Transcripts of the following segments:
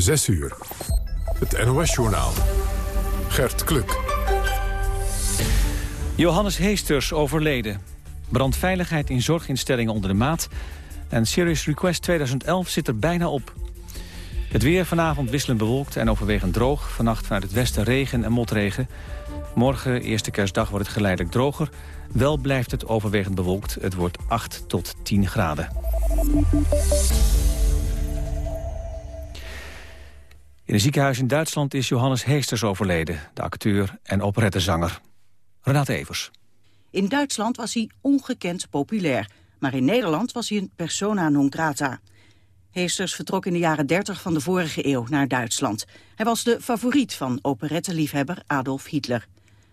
6 uur. Het NOS-journaal. Gert Kluk. Johannes Heesters overleden. Brandveiligheid in zorginstellingen onder de maat. En Serious Request 2011 zit er bijna op. Het weer vanavond wisselend bewolkt en overwegend droog. Vannacht vanuit het westen regen en motregen. Morgen, eerste kerstdag, wordt het geleidelijk droger. Wel blijft het overwegend bewolkt. Het wordt 8 tot 10 graden. In een ziekenhuis in Duitsland is Johannes Heesters overleden. De acteur en operettezanger. Renate Evers. In Duitsland was hij ongekend populair. Maar in Nederland was hij een persona non grata. Heesters vertrok in de jaren 30 van de vorige eeuw naar Duitsland. Hij was de favoriet van operetteliefhebber Adolf Hitler.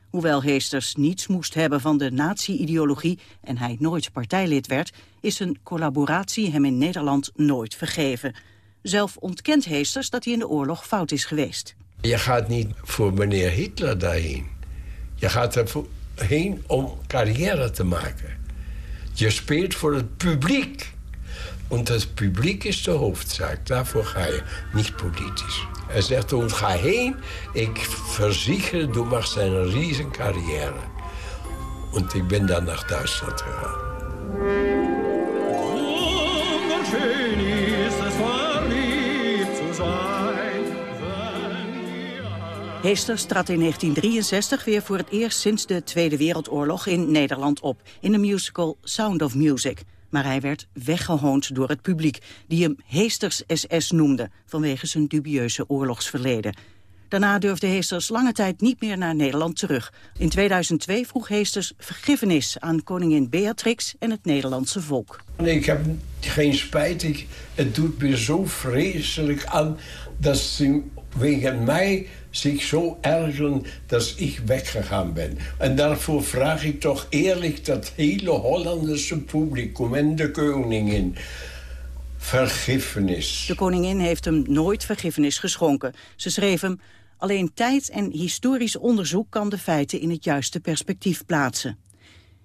Hoewel Heesters niets moest hebben van de nazi-ideologie... en hij nooit partijlid werd, is zijn collaboratie hem in Nederland nooit vergeven. Zelf ontkent Heesters dat hij in de oorlog fout is geweest. Je gaat niet voor meneer Hitler daarheen. Je gaat erheen om carrière te maken. Je speelt voor het publiek. Want het publiek is de hoofdzaak. Daarvoor ga je, niet politisch. Hij zegt ons, ga heen. Ik verzicher, du machst een riesen carrière. Want ik ben dan naar Duitsland gegaan. Heesters trad in 1963 weer voor het eerst sinds de Tweede Wereldoorlog in Nederland op, in de musical Sound of Music. Maar hij werd weggehoond door het publiek, die hem Heesters SS noemde, vanwege zijn dubieuze oorlogsverleden. Daarna durfde Heesters lange tijd niet meer naar Nederland terug. In 2002 vroeg Heesters vergiffenis aan koningin Beatrix en het Nederlandse volk. Ik heb geen spijt. Ik, het doet me zo vreselijk aan dat ze wegen mij zich zo ergeren dat ik weggegaan ben. En daarvoor vraag ik toch eerlijk dat hele Hollandse publiek en de koningin vergiffenis. De koningin heeft hem nooit vergiffenis geschonken. Ze schreef hem... Alleen tijd en historisch onderzoek kan de feiten in het juiste perspectief plaatsen.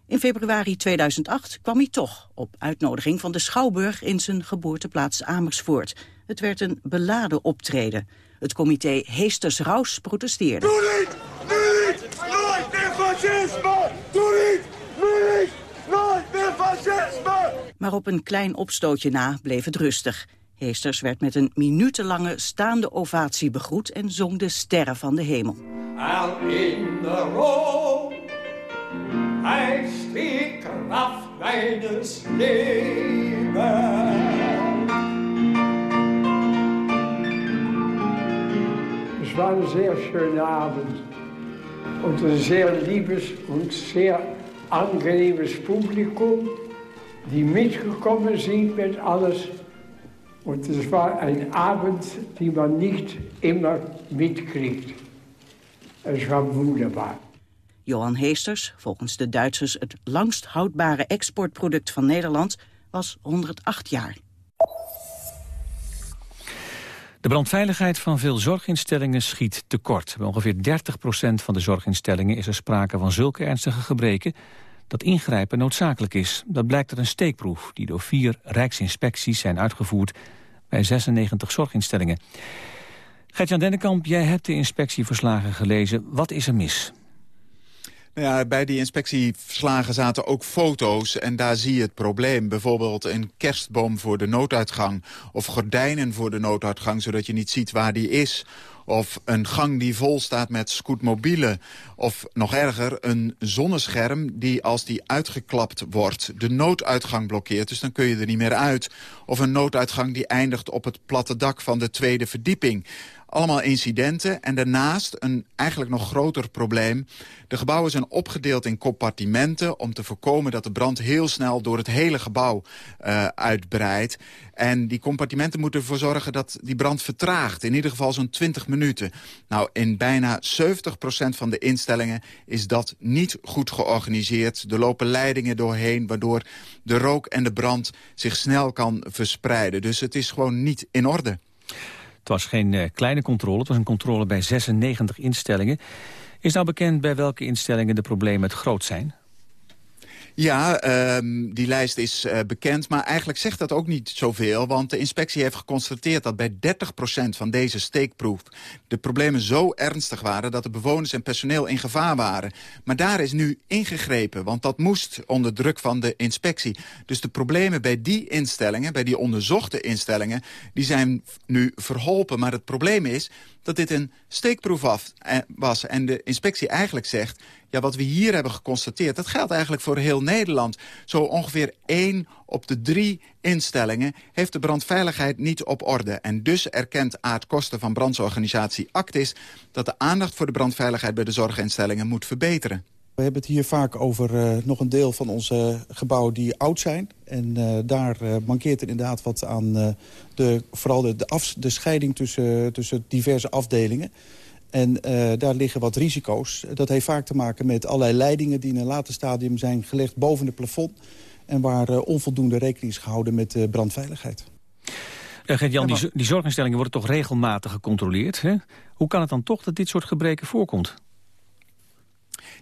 In februari 2008 kwam hij toch, op uitnodiging van de Schouwburg in zijn geboorteplaats Amersfoort. Het werd een beladen optreden. Het comité Heesters Raus protesteerde. Doe niet! niet! Nooit meer fascisme! Doe niet! niet! Nooit meer fascisme! Maar op een klein opstootje na bleef het rustig. Heesters werd met een minutenlange staande ovatie begroet... en zong de sterren van de hemel. En in de rook, hij stieg kracht meines. Es war ein sehr schöner Abend und ein sehr liebes und sehr angenehmes Publikum, die mitgekommen sind mit alles. Und es war ein Abend, die man nicht immer mitkriegt. Es war wunderbar. Johan Heesters, volgens de Duitsers het langst houdbare exportproduct van Nederland, was 108 jaar. De brandveiligheid van veel zorginstellingen schiet tekort. Bij ongeveer 30% van de zorginstellingen is er sprake van zulke ernstige gebreken dat ingrijpen noodzakelijk is. Dat blijkt uit een steekproef die door vier rijksinspecties zijn uitgevoerd bij 96 zorginstellingen. Gert-Jan Dennekamp, jij hebt de inspectieverslagen gelezen. Wat is er mis? Ja, bij die inspectieverslagen zaten ook foto's en daar zie je het probleem. Bijvoorbeeld een kerstboom voor de nooduitgang of gordijnen voor de nooduitgang... zodat je niet ziet waar die is. Of een gang die vol staat met scootmobielen. Of nog erger, een zonnescherm die als die uitgeklapt wordt... de nooduitgang blokkeert, dus dan kun je er niet meer uit. Of een nooduitgang die eindigt op het platte dak van de tweede verdieping. Allemaal incidenten en daarnaast een eigenlijk nog groter probleem. De gebouwen zijn opgedeeld in compartimenten... om te voorkomen dat de brand heel snel door het hele gebouw uh, uitbreidt. En die compartimenten moeten ervoor zorgen dat die brand vertraagt. In ieder geval zo'n 20 minuten. Nou, in bijna 70% van de instellingen is dat niet goed georganiseerd. Er lopen leidingen doorheen, waardoor de rook en de brand zich snel kan verspreiden. Dus het is gewoon niet in orde. Het was geen uh, kleine controle, het was een controle bij 96 instellingen. Is nou bekend bij welke instellingen de problemen het groot zijn? Ja, ehm, die lijst is uh, bekend, maar eigenlijk zegt dat ook niet zoveel. Want de inspectie heeft geconstateerd dat bij 30% van deze steekproef... de problemen zo ernstig waren dat de bewoners en personeel in gevaar waren. Maar daar is nu ingegrepen, want dat moest onder druk van de inspectie. Dus de problemen bij die instellingen, bij die onderzochte instellingen... die zijn nu verholpen. Maar het probleem is dat dit een steekproef af, eh, was. En de inspectie eigenlijk zegt... ja, wat we hier hebben geconstateerd... dat geldt eigenlijk voor heel Nederland. Zo ongeveer één op de drie instellingen... heeft de brandveiligheid niet op orde. En dus erkent Aard Kosten van brandsorganisatie Actis... dat de aandacht voor de brandveiligheid bij de zorginstellingen moet verbeteren. We hebben het hier vaak over uh, nog een deel van onze gebouwen die oud zijn. En uh, daar uh, mankeert er inderdaad wat aan de, vooral de, de, af, de scheiding tussen, tussen diverse afdelingen. En daar liggen wat risico's. Dat heeft vaak te maken met allerlei leidingen die in een later stadium zijn gelegd boven het plafond. En waar onvoldoende rekening is gehouden met brandveiligheid. Gert-Jan, die, die zorginstellingen worden toch regelmatig gecontroleerd. Hè? Hoe kan het dan toch dat dit soort gebreken voorkomt?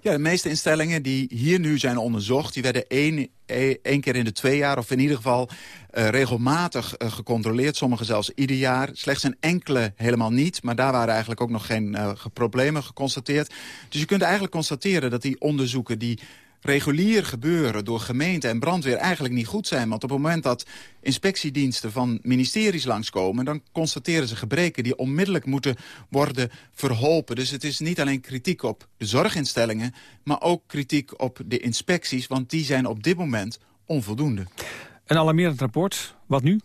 Ja, de meeste instellingen die hier nu zijn onderzocht... die werden één, e, één keer in de twee jaar of in ieder geval uh, regelmatig uh, gecontroleerd. Sommige zelfs ieder jaar. Slechts een enkele helemaal niet. Maar daar waren eigenlijk ook nog geen problemen geconstateerd. Dus je kunt eigenlijk constateren dat die onderzoeken... die regulier gebeuren door gemeente en brandweer eigenlijk niet goed zijn. Want op het moment dat inspectiediensten van ministeries langskomen... dan constateren ze gebreken die onmiddellijk moeten worden verholpen. Dus het is niet alleen kritiek op de zorginstellingen... maar ook kritiek op de inspecties, want die zijn op dit moment onvoldoende. Een alarmerend rapport. Wat nu?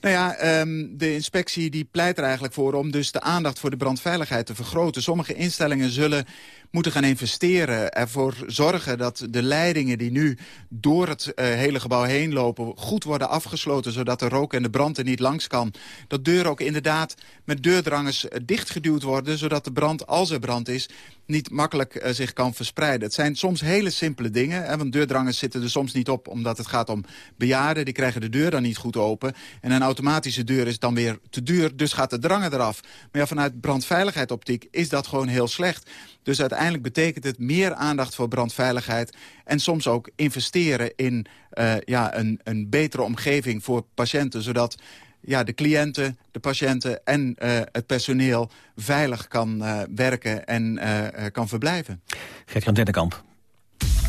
Nou ja, um, de inspectie die pleit er eigenlijk voor om dus de aandacht voor de brandveiligheid te vergroten. Sommige instellingen zullen moeten gaan investeren. Ervoor zorgen dat de leidingen die nu door het uh, hele gebouw heen lopen... goed worden afgesloten, zodat de rook en de brand er niet langs kan. Dat deuren ook inderdaad met deurdrangers uh, dichtgeduwd worden... zodat de brand, als er brand is, niet makkelijk uh, zich kan verspreiden. Het zijn soms hele simpele dingen. Hè, want deurdrangers zitten er soms niet op omdat het gaat om bejaarden. Die krijgen de deur dan niet goed open. En een automatische deur is dan weer te duur, dus gaat de dranger eraf. Maar ja, vanuit brandveiligheidsoptiek is dat gewoon heel slecht. Dus uiteindelijk betekent het meer aandacht voor brandveiligheid... en soms ook investeren in uh, ja, een, een betere omgeving voor patiënten... zodat ja, de cliënten, de patiënten en uh, het personeel veilig kan uh, werken en uh, kan verblijven. Gert-Jan Dennekamp.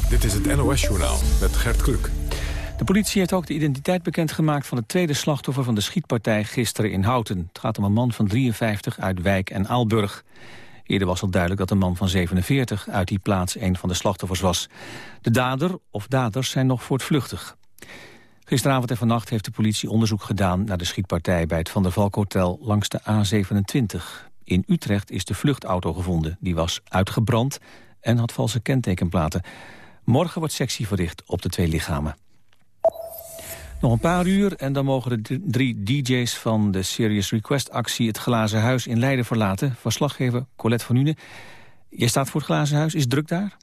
Dit is het NOS-journaal met Gert Kluk. De politie heeft ook de identiteit bekendgemaakt van het tweede slachtoffer van de schietpartij gisteren in Houten. Het gaat om een man van 53 uit Wijk en Aalburg. Eerder was al duidelijk dat een man van 47 uit die plaats een van de slachtoffers was. De dader of daders zijn nog voortvluchtig. Gisteravond en vannacht heeft de politie onderzoek gedaan naar de schietpartij bij het Van der Valk Hotel langs de A27. In Utrecht is de vluchtauto gevonden. Die was uitgebrand en had valse kentekenplaten. Morgen wordt sectie verricht op de twee lichamen. Nog een paar uur en dan mogen de drie DJ's van de Serious Request actie het Glazen Huis in Leiden verlaten. Verslaggever Colette van Une. Je staat voor het Glazen Huis, is druk daar?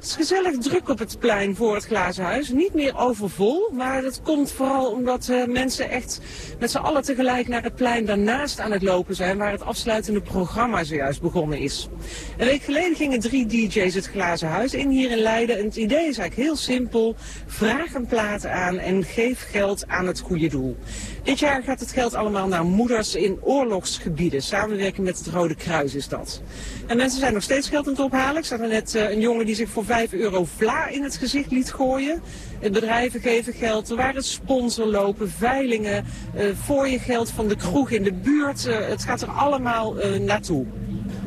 Het is gezellig druk op het plein voor het Glazen Huis. Niet meer overvol, maar dat komt vooral omdat uh, mensen echt met z'n allen tegelijk naar het plein daarnaast aan het lopen zijn... waar het afsluitende programma zojuist begonnen is. Een week geleden gingen drie DJ's het Glazen Huis in hier in Leiden. En het idee is eigenlijk heel simpel. Vraag een plaat aan en geef geld aan het goede doel. Dit jaar gaat het geld allemaal naar moeders in oorlogsgebieden. Samenwerking met het Rode Kruis is dat. En mensen zijn nog steeds geld aan het ophalen. Ik zag er net uh, een jongen die zich voor 5 euro vla in het gezicht liet gooien. Bedrijven geven geld, er waren sponsorlopen, veilingen, uh, voor je geld van de kroeg in de buurt. Uh, het gaat er allemaal naartoe.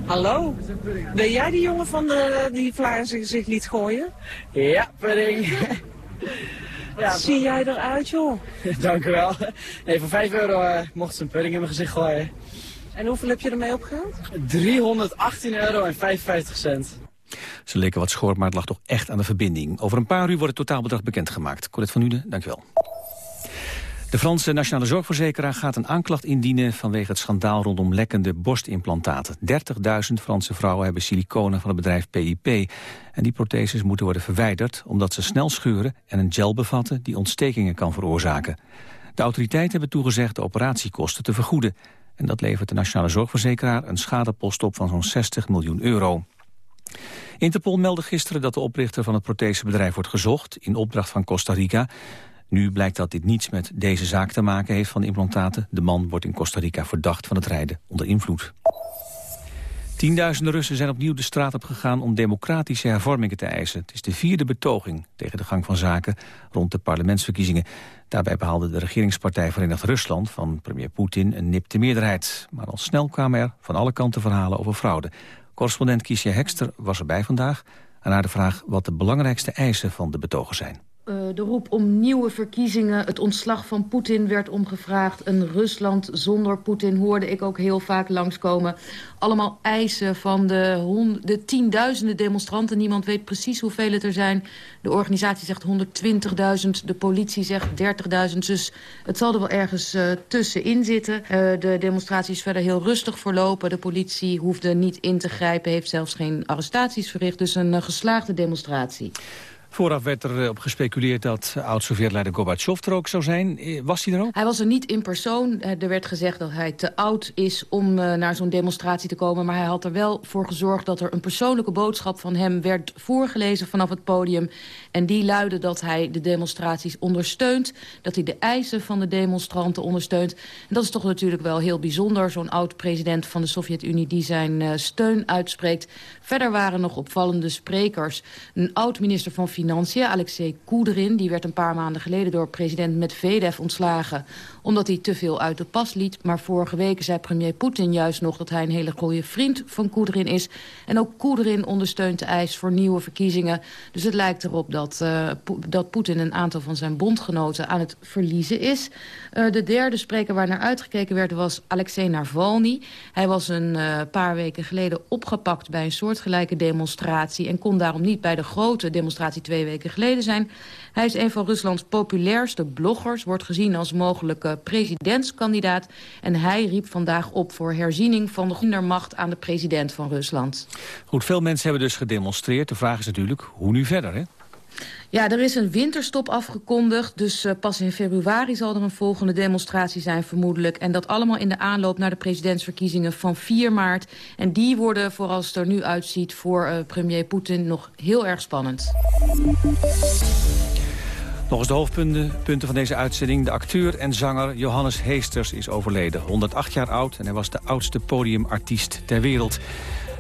Hallo, ben jij die jongen van de, die vla in zijn gezicht liet gooien? Ja, pudding. Ja, Zie jij eruit, joh? Dank u wel. Nee, voor 5 euro uh, mocht ze een pudding in mijn gezicht gooien. En hoeveel heb je ermee opgehaald? 318 euro en 55 cent. Ze leken wat schor, maar het lag toch echt aan de verbinding. Over een paar uur wordt het totaalbedrag bekendgemaakt. Colette van Nuenen, dank u wel. De Franse Nationale Zorgverzekeraar gaat een aanklacht indienen... vanwege het schandaal rondom lekkende borstimplantaten. 30.000 Franse vrouwen hebben siliconen van het bedrijf PIP. En die protheses moeten worden verwijderd... omdat ze snel scheuren en een gel bevatten... die ontstekingen kan veroorzaken. De autoriteiten hebben toegezegd de operatiekosten te vergoeden. En dat levert de Nationale Zorgverzekeraar een schadepost op van zo'n 60 miljoen euro. Interpol meldde gisteren dat de oprichter van het prothesebedrijf wordt gezocht... in opdracht van Costa Rica. Nu blijkt dat dit niets met deze zaak te maken heeft van de implantaten. De man wordt in Costa Rica verdacht van het rijden onder invloed. Tienduizenden Russen zijn opnieuw de straat op gegaan om democratische hervormingen te eisen. Het is de vierde betoging tegen de gang van zaken rond de parlementsverkiezingen. Daarbij behaalde de regeringspartij Verenigd Rusland van premier Poetin een nipte meerderheid. Maar al snel kwamen er van alle kanten verhalen over fraude. Correspondent Kiesja Hekster was erbij vandaag en naar de vraag wat de belangrijkste eisen van de betogers zijn. Uh, de roep om nieuwe verkiezingen, het ontslag van Poetin werd omgevraagd. Een Rusland zonder Poetin hoorde ik ook heel vaak langskomen. Allemaal eisen van de, de tienduizenden demonstranten. Niemand weet precies hoeveel het er zijn. De organisatie zegt 120.000, de politie zegt 30.000. Dus het zal er wel ergens uh, tussenin zitten. Uh, de demonstratie is verder heel rustig verlopen. De politie hoefde niet in te grijpen, heeft zelfs geen arrestaties verricht. Dus een geslaagde demonstratie. Vooraf werd er op gespeculeerd dat oud-Sovjet-leider Gorbachev er ook zou zijn. Was hij er ook? Hij was er niet in persoon. Er werd gezegd dat hij te oud is om naar zo'n demonstratie te komen. Maar hij had er wel voor gezorgd dat er een persoonlijke boodschap van hem werd voorgelezen vanaf het podium. En die luidde dat hij de demonstraties ondersteunt. Dat hij de eisen van de demonstranten ondersteunt. En dat is toch natuurlijk wel heel bijzonder. Zo'n oud-president van de Sovjet-Unie die zijn steun uitspreekt. Verder waren nog opvallende sprekers. Een oud-minister van Financiën, Alexei Koederin... die werd een paar maanden geleden door president Medvedev ontslagen... omdat hij te veel uit de pas liet. Maar vorige week zei premier Poetin juist nog... dat hij een hele goede vriend van Koederin is. En ook Koederin ondersteunt de eis voor nieuwe verkiezingen. Dus het lijkt erop dat, uh, dat Poetin een aantal van zijn bondgenoten aan het verliezen is. Uh, de derde spreker waar naar uitgekeken werd was Alexei Navalny. Hij was een uh, paar weken geleden opgepakt bij een soortgelijke demonstratie... en kon daarom niet bij de grote demonstratie twee weken geleden zijn. Hij is een van Ruslands populairste bloggers, wordt gezien als mogelijke presidentskandidaat. En hij riep vandaag op voor herziening van de kindermacht aan de president van Rusland. Goed, veel mensen hebben dus gedemonstreerd. De vraag is natuurlijk, hoe nu verder, hè? Ja, er is een winterstop afgekondigd. Dus uh, pas in februari zal er een volgende demonstratie zijn vermoedelijk. En dat allemaal in de aanloop naar de presidentsverkiezingen van 4 maart. En die worden, vooral als het er nu uitziet, voor uh, premier Poetin nog heel erg spannend. Nog eens de hoofdpunten punten van deze uitzending. De acteur en zanger Johannes Heesters is overleden. 108 jaar oud en hij was de oudste podiumartiest ter wereld.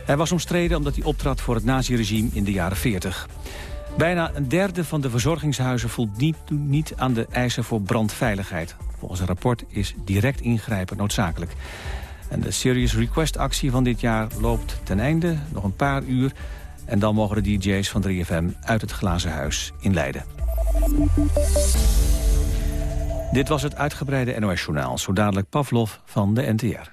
Hij was omstreden omdat hij optrad voor het naziregime in de jaren 40. Bijna een derde van de verzorgingshuizen voelt niet, niet aan de eisen voor brandveiligheid. Volgens een rapport is direct ingrijpen noodzakelijk. En de Serious Request actie van dit jaar loopt ten einde, nog een paar uur. En dan mogen de DJ's van 3FM uit het glazen huis in Leiden. Dit was het uitgebreide NOS-journaal. Zo dadelijk Pavlov van de NTR.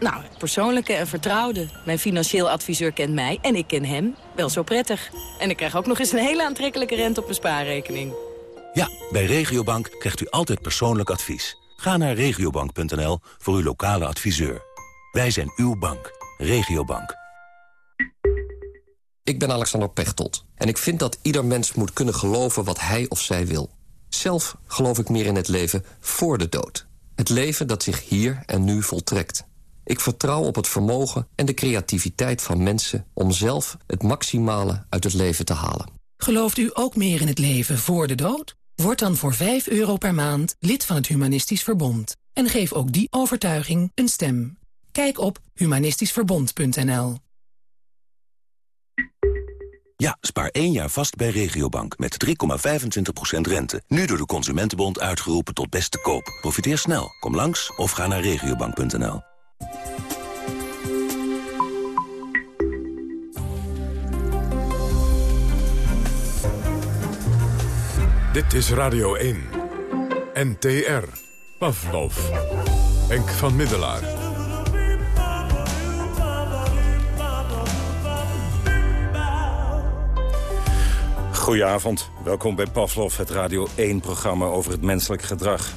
Nou, het persoonlijke en vertrouwde. Mijn financieel adviseur kent mij en ik ken hem wel zo prettig. En ik krijg ook nog eens een hele aantrekkelijke rente op mijn spaarrekening. Ja, bij Regiobank krijgt u altijd persoonlijk advies. Ga naar regiobank.nl voor uw lokale adviseur. Wij zijn uw bank. Regiobank. Ik ben Alexander Pechtold. En ik vind dat ieder mens moet kunnen geloven wat hij of zij wil. Zelf geloof ik meer in het leven voor de dood. Het leven dat zich hier en nu voltrekt. Ik vertrouw op het vermogen en de creativiteit van mensen... om zelf het maximale uit het leven te halen. Gelooft u ook meer in het leven voor de dood? Word dan voor 5 euro per maand lid van het Humanistisch Verbond. En geef ook die overtuiging een stem. Kijk op humanistischverbond.nl Ja, spaar één jaar vast bij Regiobank met 3,25% rente. Nu door de Consumentenbond uitgeroepen tot beste koop. Profiteer snel. Kom langs of ga naar regiobank.nl. Dit is Radio 1. NTR. Pavlov. Henk van Middelaar. Goedenavond, welkom bij Pavlov, het Radio 1-programma over het menselijk gedrag.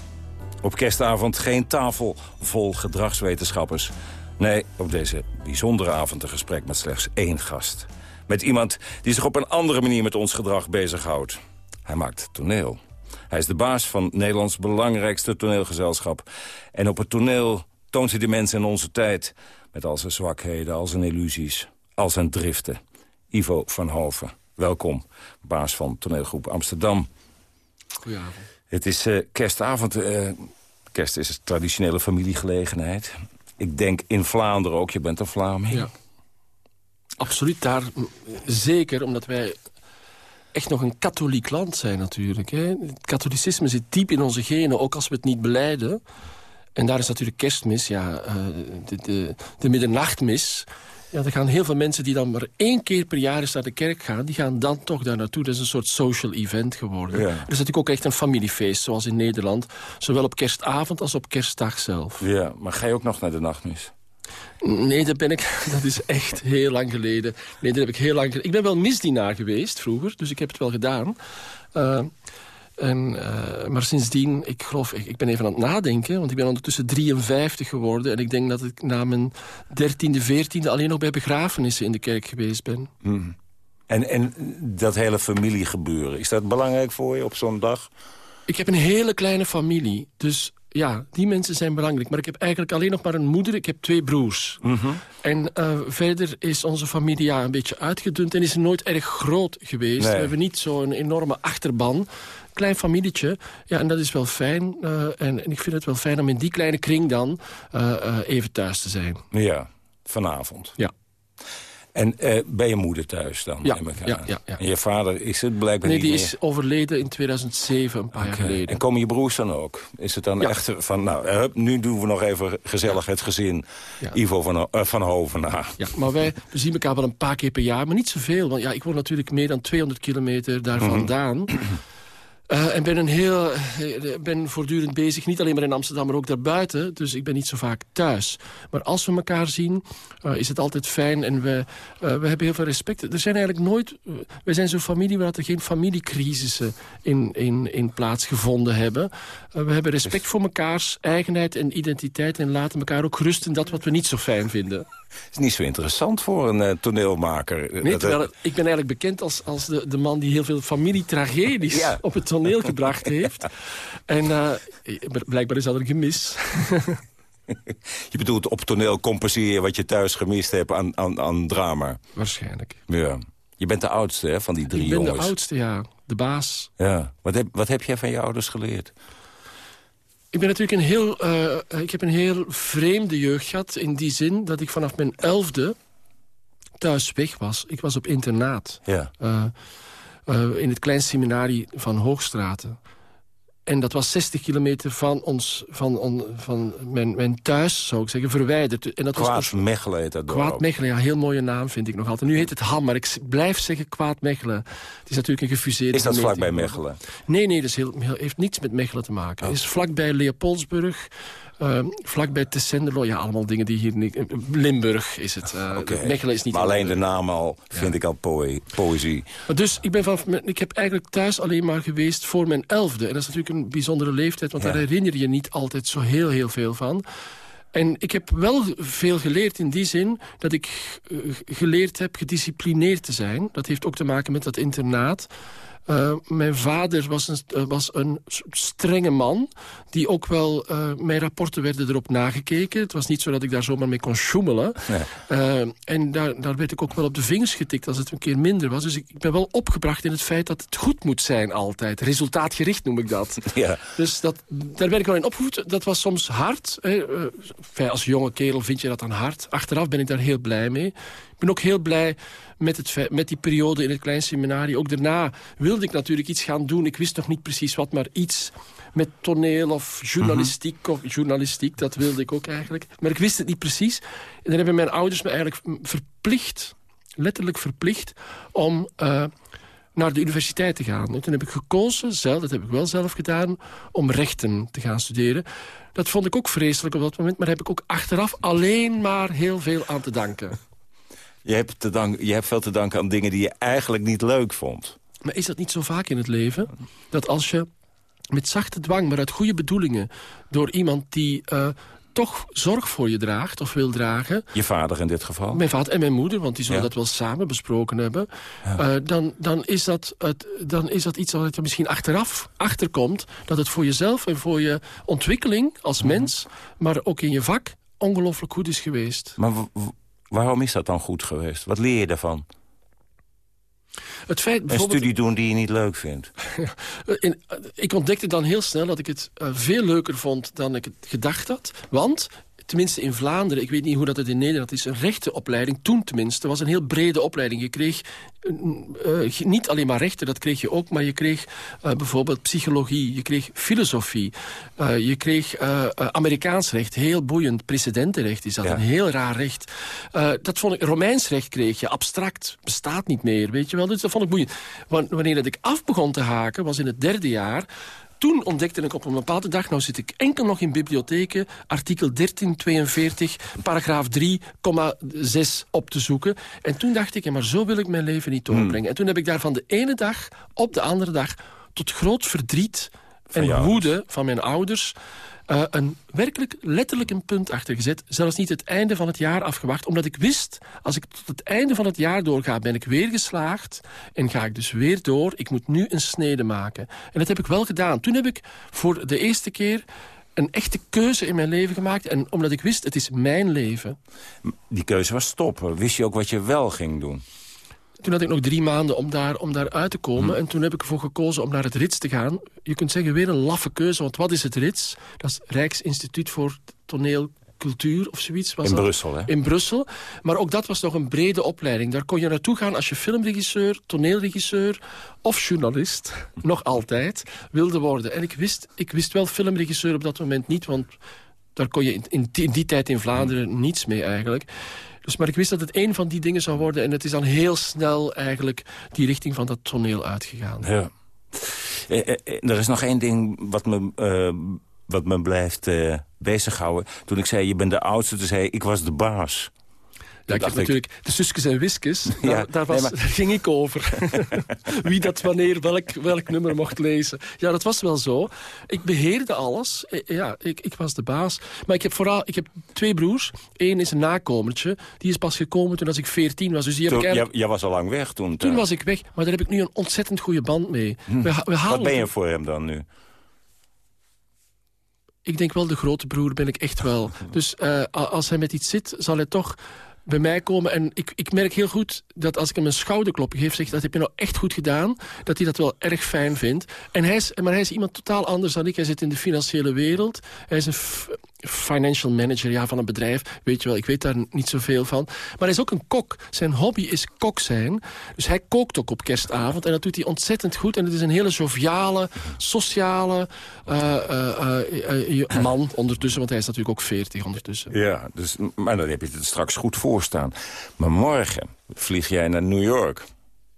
Op kerstavond geen tafel vol gedragswetenschappers. Nee, op deze bijzondere avond een gesprek met slechts één gast. Met iemand die zich op een andere manier met ons gedrag bezighoudt. Hij maakt toneel. Hij is de baas van Nederlands belangrijkste toneelgezelschap. En op het toneel toont hij de mensen in onze tijd... met al zijn zwakheden, al zijn illusies, al zijn driften. Ivo van Hoven, welkom, baas van toneelgroep Amsterdam. Goedenavond. Het is uh, kerstavond. Uh, kerst is een traditionele familiegelegenheid. Ik denk in Vlaanderen ook, je bent een Vlaming. Ja. Absoluut, daar zeker, omdat wij echt nog een katholiek land zijn natuurlijk. Hè. Het katholicisme zit diep in onze genen, ook als we het niet beleiden. En daar is natuurlijk kerstmis, ja, uh, de, de, de middernachtmis... Ja, er gaan heel veel mensen die dan maar één keer per jaar eens naar de kerk gaan... die gaan dan toch daar naartoe. Dat is een soort social event geworden. Ja. Er is natuurlijk ook echt een familiefeest, zoals in Nederland. Zowel op kerstavond als op kerstdag zelf. Ja, maar ga je ook nog naar de nachtmis? Nee, dat ben ik. Dat is echt heel lang geleden. Nee, dat heb ik heel lang geleden. Ik ben wel misdienaar geweest vroeger, dus ik heb het wel gedaan. Uh, en, uh, maar sindsdien, ik geloof, ik, ik, ben even aan het nadenken... want ik ben ondertussen 53 geworden... en ik denk dat ik na mijn 13e, 14e alleen nog bij begrafenissen in de kerk geweest ben. Hmm. En, en dat hele familiegebeuren, is dat belangrijk voor je op zo'n dag? Ik heb een hele kleine familie, dus ja, die mensen zijn belangrijk. Maar ik heb eigenlijk alleen nog maar een moeder. Ik heb twee broers. Mm -hmm. En uh, verder is onze familie ja, een beetje uitgedund... en is nooit erg groot geweest. Nee. We hebben niet zo'n enorme achterban. Klein familietje. Ja, en dat is wel fijn. Uh, en, en, ik vind het wel fijn om in die kleine kring dan uh, even thuis te zijn. Ja, vanavond. Ja. En uh, ben je moeder thuis dan? Ja, ja, ja, ja, En je vader is het blijkbaar nee, niet die meer? is overleden in 2007, een paar okay. jaar geleden. En komen je broers dan ook? Is het dan ja. echt van, nou, hup, nu doen we nog even gezellig het gezin Ivo van, uh, van Hovenaar. Ja, maar wij we zien elkaar wel een paar keer per jaar, maar niet zoveel. Want ja, ik woon natuurlijk meer dan 200 kilometer daar Mhm. vandaan. Uh, en ben, een heel, ben voortdurend bezig, niet alleen maar in Amsterdam, maar ook daarbuiten. Dus ik ben niet zo vaak thuis. Maar als we elkaar zien, uh, is het altijd fijn en we, uh, we hebben heel veel respect. Er zijn eigenlijk nooit... wij zijn zo'n familie waar er geen familiecrisissen in, in, in plaatsgevonden hebben. we hebben respect voor mekaars eigenheid en identiteit... en laten elkaar ook rust in dat wat we niet zo fijn vinden. Het is niet zo interessant voor een toneelmaker. Nee, terwijl ik ben eigenlijk bekend als, als de, de man die heel veel familietragedies ja. op het toneel gebracht heeft. En uh, blijkbaar is dat een gemis. je bedoelt op toneel compenseren wat je thuis gemist hebt aan, aan, aan drama? Waarschijnlijk. Ja. Je bent de oudste hè, van die drie Ik ben jongens. de oudste, ja. De baas. Ja. Wat, heb, wat heb jij van je ouders geleerd? Ik ben natuurlijk een heel, uh, ik heb een heel vreemde jeugd gehad. In die zin dat ik vanaf mijn elfde thuis weg was. Ik was op internaat. Ja. Uh, uh, in het klein seminarie van Hoogstraten. En dat was 60 kilometer van, ons, van, on, van mijn, mijn thuis, zou ik zeggen, verwijderd. En dat Kwaad was Mechelen heet dat Kwaad Mechelen, ja, heel mooie naam vind ik nog altijd. Nu heet het Ham, maar ik blijf zeggen Kwaad Mechelen. Het is natuurlijk een gefuseerde Is dat vlakbij Mechelen? Nee, nee, dat is heel, heel, heeft niets met Mechelen te maken. Oh. Het is vlakbij Leopoldsburg. Uh, vlakbij Tessenderlo, ja, allemaal dingen die hier niet... Limburg is het. Uh, okay. Mechelen is niet... Maar alleen de naam al, vind ja. ik al poë poëzie. Dus ik, ben van, ik heb eigenlijk thuis alleen maar geweest voor mijn elfde. En dat is natuurlijk een bijzondere leeftijd, want ja. daar herinner je niet altijd zo heel, heel veel van. En ik heb wel veel geleerd in die zin dat ik uh, geleerd heb gedisciplineerd te zijn. Dat heeft ook te maken met dat internaat. Uh, mijn vader was een, uh, was een strenge man... die ook wel... Uh, mijn rapporten werden erop nagekeken. Het was niet zo dat ik daar zomaar mee kon sjoemelen. Nee. en daar, daar werd ik ook wel op de vingers getikt als het een keer minder was. Dus ik, ik, ben wel opgebracht in het feit dat het goed moet zijn altijd. Resultaatgericht noem ik dat. Ja. Dus dat, daar ben ik wel in opgevoed. Dat was soms hard. Hè. als jonge kerel vind je dat dan hard. Achteraf ben ik daar heel blij mee. Ik ben ook heel blij met, het, met die periode in het klein seminarie. Ook daarna wilde ik natuurlijk iets gaan doen. Ik wist nog niet precies wat, maar iets met toneel of journalistiek. -hmm. of journalistiek, dat wilde ik ook eigenlijk. Maar ik wist het niet precies. En dan hebben mijn ouders me eigenlijk verplicht, letterlijk verplicht... om uh, naar de universiteit te gaan. En toen heb ik gekozen, zelf, dat heb ik wel zelf gedaan... om rechten te gaan studeren. Dat vond ik ook vreselijk op dat moment... maar heb ik ook achteraf alleen maar heel veel aan te danken. Je hebt, te dank, je hebt veel te danken aan dingen die je eigenlijk niet leuk vond. Maar is dat niet zo vaak in het leven? Dat als je met zachte dwang, maar uit goede bedoelingen... door iemand die uh, toch zorg voor je draagt of wil dragen... Je vader in dit geval? Mijn vader en mijn moeder, want die zullen ja. dat wel samen besproken hebben. Ja. Uh, dan, dan, is dat het, dan is dat iets wat je misschien achteraf achterkomt... dat het voor jezelf en voor je ontwikkeling als Mhm. mens... maar ook in je vak ongelooflijk goed is geweest. Maar waarom is dat dan goed geweest? Wat leer je daarvan? Het feit, Een studie doen die je niet leuk vindt. In, ik ontdekte dan heel snel dat ik het uh, veel leuker vond dan ik het gedacht had. Want, tenminste in Vlaanderen, ik weet niet hoe dat het in Nederland is... een rechtenopleiding, toen tenminste, was een heel brede opleiding. Je kreeg uh, niet alleen maar rechten, dat kreeg je ook... maar je kreeg uh, bijvoorbeeld psychologie, je kreeg filosofie... Uh, je kreeg Amerikaans recht, heel boeiend. Precedentenrecht is dat, ja. een heel raar recht. dat vond ik, Romeins recht kreeg je, abstract, bestaat niet meer, weet je wel. Dus dat vond ik boeiend. Wanneer dat ik af begon te haken, was in het derde jaar toen ontdekte ik op een bepaalde dag... nou zit ik enkel nog in bibliotheken... artikel 1342, paragraaf 3,6 op te zoeken. En toen dacht ik, ja, maar zo wil ik mijn leven niet doorbrengen. Hmm. En toen heb ik daar van de ene dag op de andere dag... tot groot verdriet en woede van mijn ouders... Uh, een werkelijk letterlijk een punt achtergezet. Zelfs niet het einde van het jaar afgewacht. Omdat ik wist, als ik tot het einde van het jaar doorga... ben ik weer geslaagd en ga ik dus weer door. Ik moet nu een snede maken. En dat heb ik wel gedaan. Toen heb ik voor de eerste keer een echte keuze in mijn leven gemaakt. En omdat ik wist, het is mijn leven. Die keuze was stoppen. Wist je ook wat je wel ging doen? Toen had ik nog drie maanden om daar, om daar uit te komen. Hm. En toen heb ik ervoor gekozen om naar het RITS te gaan. Je kunt zeggen, weer een laffe keuze. Want wat is het RITS? Dat is Rijksinstituut voor Toneelcultuur of zoiets. Was in dat? Brussel, hè? In Brussel. Maar ook dat was nog een brede opleiding. Daar kon je naartoe gaan als je filmregisseur, toneelregisseur of journalist, nog altijd, wilde worden. En ik wist, ik wist wel filmregisseur op dat moment niet, want daar kon je in, in, die, in die tijd in Vlaanderen niets mee eigenlijk. Dus, maar ik wist dat het een van die dingen zou worden. En het is dan heel snel eigenlijk die richting van dat toneel uitgegaan. Ja. Eh, eh, er is nog één ding wat me, wat me blijft bezighouden. Toen ik zei, je bent de oudste, toen zei ik, ik was de baas. Ja, ik heb natuurlijk de Suskes en Wiskes. Daar, ja, daar, was, nee, maar... daar ging ik over. Wie dat wanneer welk, welk nummer mocht lezen. Ja, dat was wel zo. Ik beheerde alles. Ja, ik, ik was de baas. Maar ik heb vooral ik heb twee broers. Eén is een nakomertje. Die is pas gekomen toen als ik 14 was. Dus die heb toen, ik eigenlijk... jij, was al lang weg toen. Toen was ik weg. Maar daar heb ik nu een ontzettend goede band mee. Hm. We, we Wat ben je voor hem dan nu? Ik denk wel de grote broer ben ik echt wel. Dus uh, als hij met iets zit, zal hij toch bij mij komen. En ik, ik merk heel goed dat als ik hem een schouderklopje geef... zeg dat heb je nou echt goed gedaan. Dat hij dat wel erg fijn vindt. En hij is, maar hij is iemand totaal anders dan ik. Hij zit in de financiële wereld. Hij is een financial manager ja, van een bedrijf. Weet je wel, ik weet daar niet zoveel van. Maar hij is ook een kok. Zijn hobby is kok zijn. Dus hij kookt ook op kerstavond. En dat doet hij ontzettend goed. En het is een hele joviale, sociale uh, uh, uh, man ondertussen. Want hij is natuurlijk ook 40 ondertussen. Ja, dus, maar dan heb je het straks goed voorstaan. Maar morgen vlieg jij naar New York.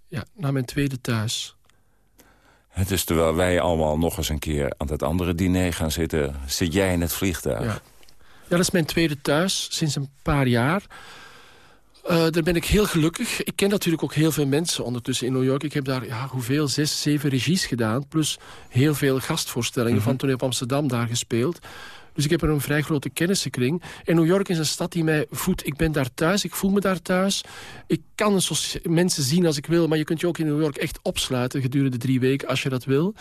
Ja, naar mijn tweede thuis. Het is terwijl wij allemaal nog eens een keer aan het andere diner gaan zitten... zit jij in het vliegtuig. Ja, ja dat is mijn tweede thuis sinds een paar jaar. Uh, daar ben ik heel gelukkig. Ik ken natuurlijk ook heel veel mensen ondertussen in New York. Ik heb daar, ja, hoeveel, zes, zeven regies gedaan. Plus heel veel gastvoorstellingen mm -hmm. van Toneel op Amsterdam daar gespeeld. Dus ik heb er een vrij grote kennissenkring. En New York is een stad die mij voedt. Ik ben daar thuis, ik voel me daar thuis. Ik kan mensen zien als ik wil, maar je kunt je ook in New York echt opsluiten gedurende drie weken als je dat wil.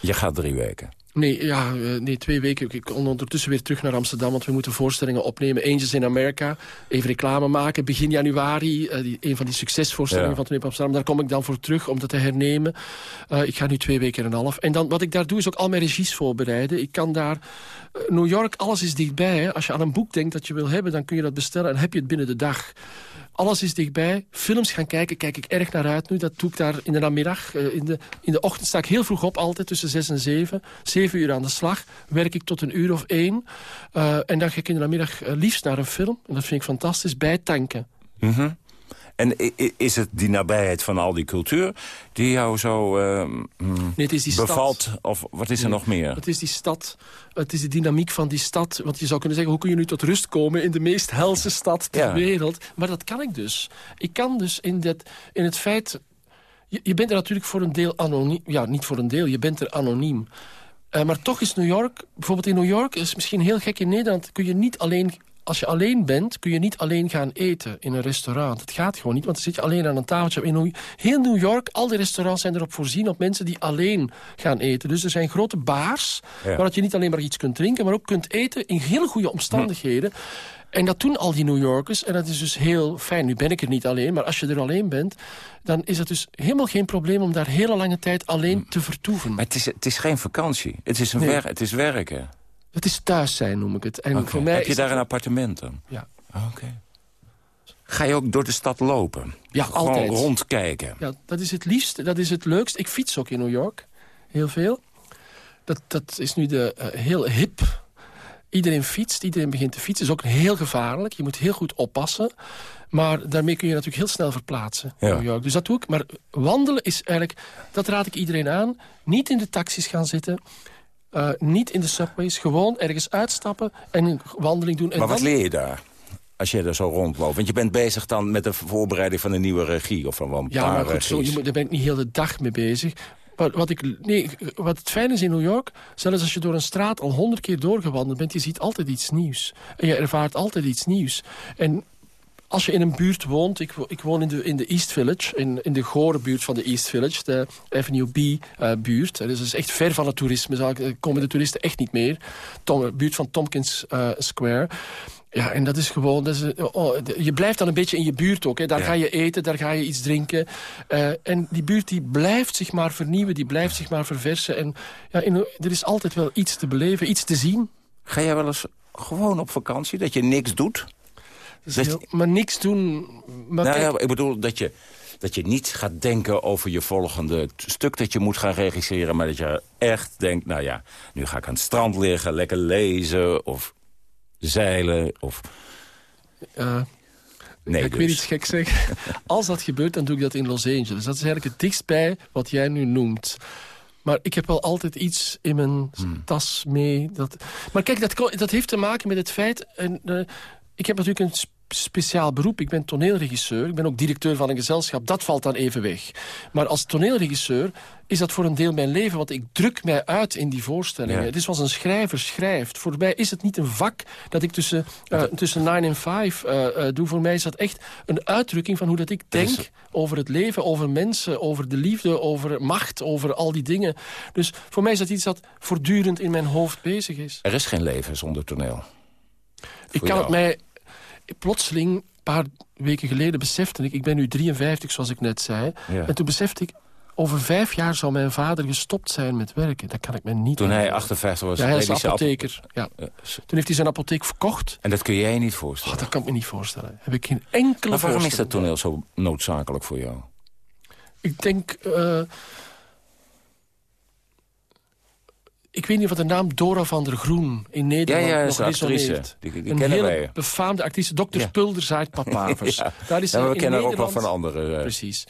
Je gaat drie weken? Nee, ja, nee, twee weken. Ik kom ondertussen weer terug naar Amsterdam, want we moeten voorstellingen opnemen. Angels in America, even reclame maken. Begin januari, uh, die, een van die succesvoorstellingen ja. van Toneel Amsterdam. Daar kom ik dan voor terug om dat te hernemen. Uh, ik ga nu twee weken en een half. En dan, wat ik daar doe, is ook al mijn regies voorbereiden. Ik kan daar... Uh, New York, alles is dichtbij. Hè. Als je aan een boek denkt dat je wil hebben, dan kun je dat bestellen. En heb je het binnen de dag. Alles is dichtbij. Films gaan kijken, kijk ik erg naar uit nu. Dat doe ik daar in de namiddag. Uh, in, de, in de ochtend sta ik heel vroeg op, altijd tussen zes en zeven. Zeven uur aan de slag. Werk ik tot een uur of één. Uh, en dan ga ik in de namiddag uh, liefst naar een film. En dat vind ik fantastisch. Bijtanken. Mm -hmm. En is het die nabijheid van al die cultuur die jou zo uh, nee, het is die bevalt? Stad. Of wat is er nee, nog meer? Het is die stad. Het is de dynamiek van die stad. Want je zou kunnen zeggen, hoe kun je nu tot rust komen... in de meest helse stad ter ja. wereld? Maar dat kan ik dus. Ik kan dus in, dat, in het feit... Je, je bent er natuurlijk voor een deel anoniem. Ja, niet voor een deel, je bent er anoniem. Uh, maar toch is New York, bijvoorbeeld in New York... is misschien heel gek in Nederland... kun je niet alleen als je alleen bent, kun je niet alleen gaan eten in een restaurant. Het gaat gewoon niet, want dan zit je alleen aan een tafeltje. In heel New York, al die restaurants zijn erop voorzien... op mensen die alleen gaan eten. Dus er zijn grote bars, ja. waar je niet alleen maar iets kunt drinken... maar ook kunt eten in heel goede omstandigheden. En dat doen al die New Yorkers. En dat is dus heel fijn. Nu ben ik er niet alleen, maar als je er alleen bent... dan is het dus helemaal geen probleem om daar hele lange tijd alleen te vertoeven. Maar het is, het is geen vakantie. Het is, een nee. wer het is werken. Het is thuis zijn, noem ik het. En okay. voor mij Heb je daar een appartement dan? Ja. Oké. Ga je ook door de stad lopen? Ja, Gewoon altijd. rondkijken? Ja, dat is het liefst, dat is het leukst. Ik fiets ook in New York, heel veel. Dat, dat is nu de, uh, heel hip. Iedereen fietst, iedereen begint te fietsen. Dat is ook heel gevaarlijk. Je moet heel goed oppassen. Maar daarmee kun je natuurlijk heel snel verplaatsen in Ja. New York. Dus dat doe ik. Maar wandelen is eigenlijk, dat raad ik iedereen aan. Niet in de taxis gaan zitten. Uh, niet in de subways. Gewoon ergens uitstappen en een wandeling doen. En Maar wat dan- leer je daar? Als je er zo rondloopt. Want je bent bezig dan met de voorbereiding van een nieuwe regie. Of van een Ja, paar maar goed, zo, daar ben ik niet heel de dag mee bezig. Wat, wat, ik, nee, wat het fijn is in New York, zelfs als je door een straat al honderd keer doorgewandeld bent, je ziet altijd iets nieuws. En je ervaart altijd iets nieuws. En als je in een buurt woont, ik, ik woon in de, in de East Village, in, in de gore buurt van de East Village, de Avenue B-buurt. dus dat is echt ver van het toerisme, ik- eh, komen de toeristen echt niet meer. Tom, buurt van Tompkins eh, Square. Ja, en dat is gewoon... Dat is, eh, oh, je blijft dan een beetje in je buurt ook. Hè. Daar Ja. ga je eten, daar ga je iets drinken. Eh, en die buurt die blijft zich maar vernieuwen, die blijft zich maar verversen. En ja, in, er is altijd wel iets te beleven, iets te zien. Ga jij wel eens gewoon op vakantie? Dat je niks doet? Heel- maar niks doen... Maar nou kijk, ja, ik bedoel dat je, dat je niet gaat denken over je volgende stuk dat je moet gaan regisseren. Maar dat je echt denkt, nou ja, nu ga ik aan het strand liggen, lekker lezen of zeilen. Of... Nee, ik dus. weet iets gek zeggen. Als dat gebeurt, dan doe ik dat in Los Angeles. Dat is eigenlijk het dichtstbij wat jij nu noemt. Maar ik heb wel altijd iets in mijn Hmm. tas mee. Dat... Maar kijk, dat, dat heeft te maken met het feit... En, eh, ik heb natuurlijk een speciaal beroep. Ik ben toneelregisseur. Ik ben ook directeur van een gezelschap. Dat valt dan even weg. Maar als toneelregisseur is dat voor een deel mijn leven. Want ik druk mij uit in die voorstellingen. Ja. Het is zoals een schrijver schrijft. Voor mij is het niet een vak dat ik tussen, eh, tussen 9 en 5 eh, eh, doe. Voor mij is dat echt een uitdrukking van hoe dat ik denk over het leven, over mensen, over de liefde, over macht, over al die dingen. Dus voor mij is dat iets dat voortdurend in mijn hoofd bezig is. Er is geen leven zonder toneel. Ik kan het mij plotseling, een paar weken geleden besefte ik... ik ben nu 53, zoals ik net zei. Ja. En toen besefte ik, over vijf jaar zou mijn vader gestopt zijn met werken. Dat kan ik me niet Toen hij herinneren. 58 was, Ja, hij is apotheker. Ja. Toen heeft hij zijn apotheek verkocht. En dat kun jij je niet voorstellen. Oh, dat kan ik me niet voorstellen. Heb ik geen enkele maar waarom is dat toneel zo noodzakelijk voor jou? Ik denk... eh, ik weet niet wat de naam Dora van der Groen in Nederland Ja, ja, nog actrice. resoneert. Die- die een kennen hele wij. befaamde actrice, Dr. Ja. Zaait papavers. Ja. Daar is Ja, zij we kennen haar ook wel van andere. eh, Precies.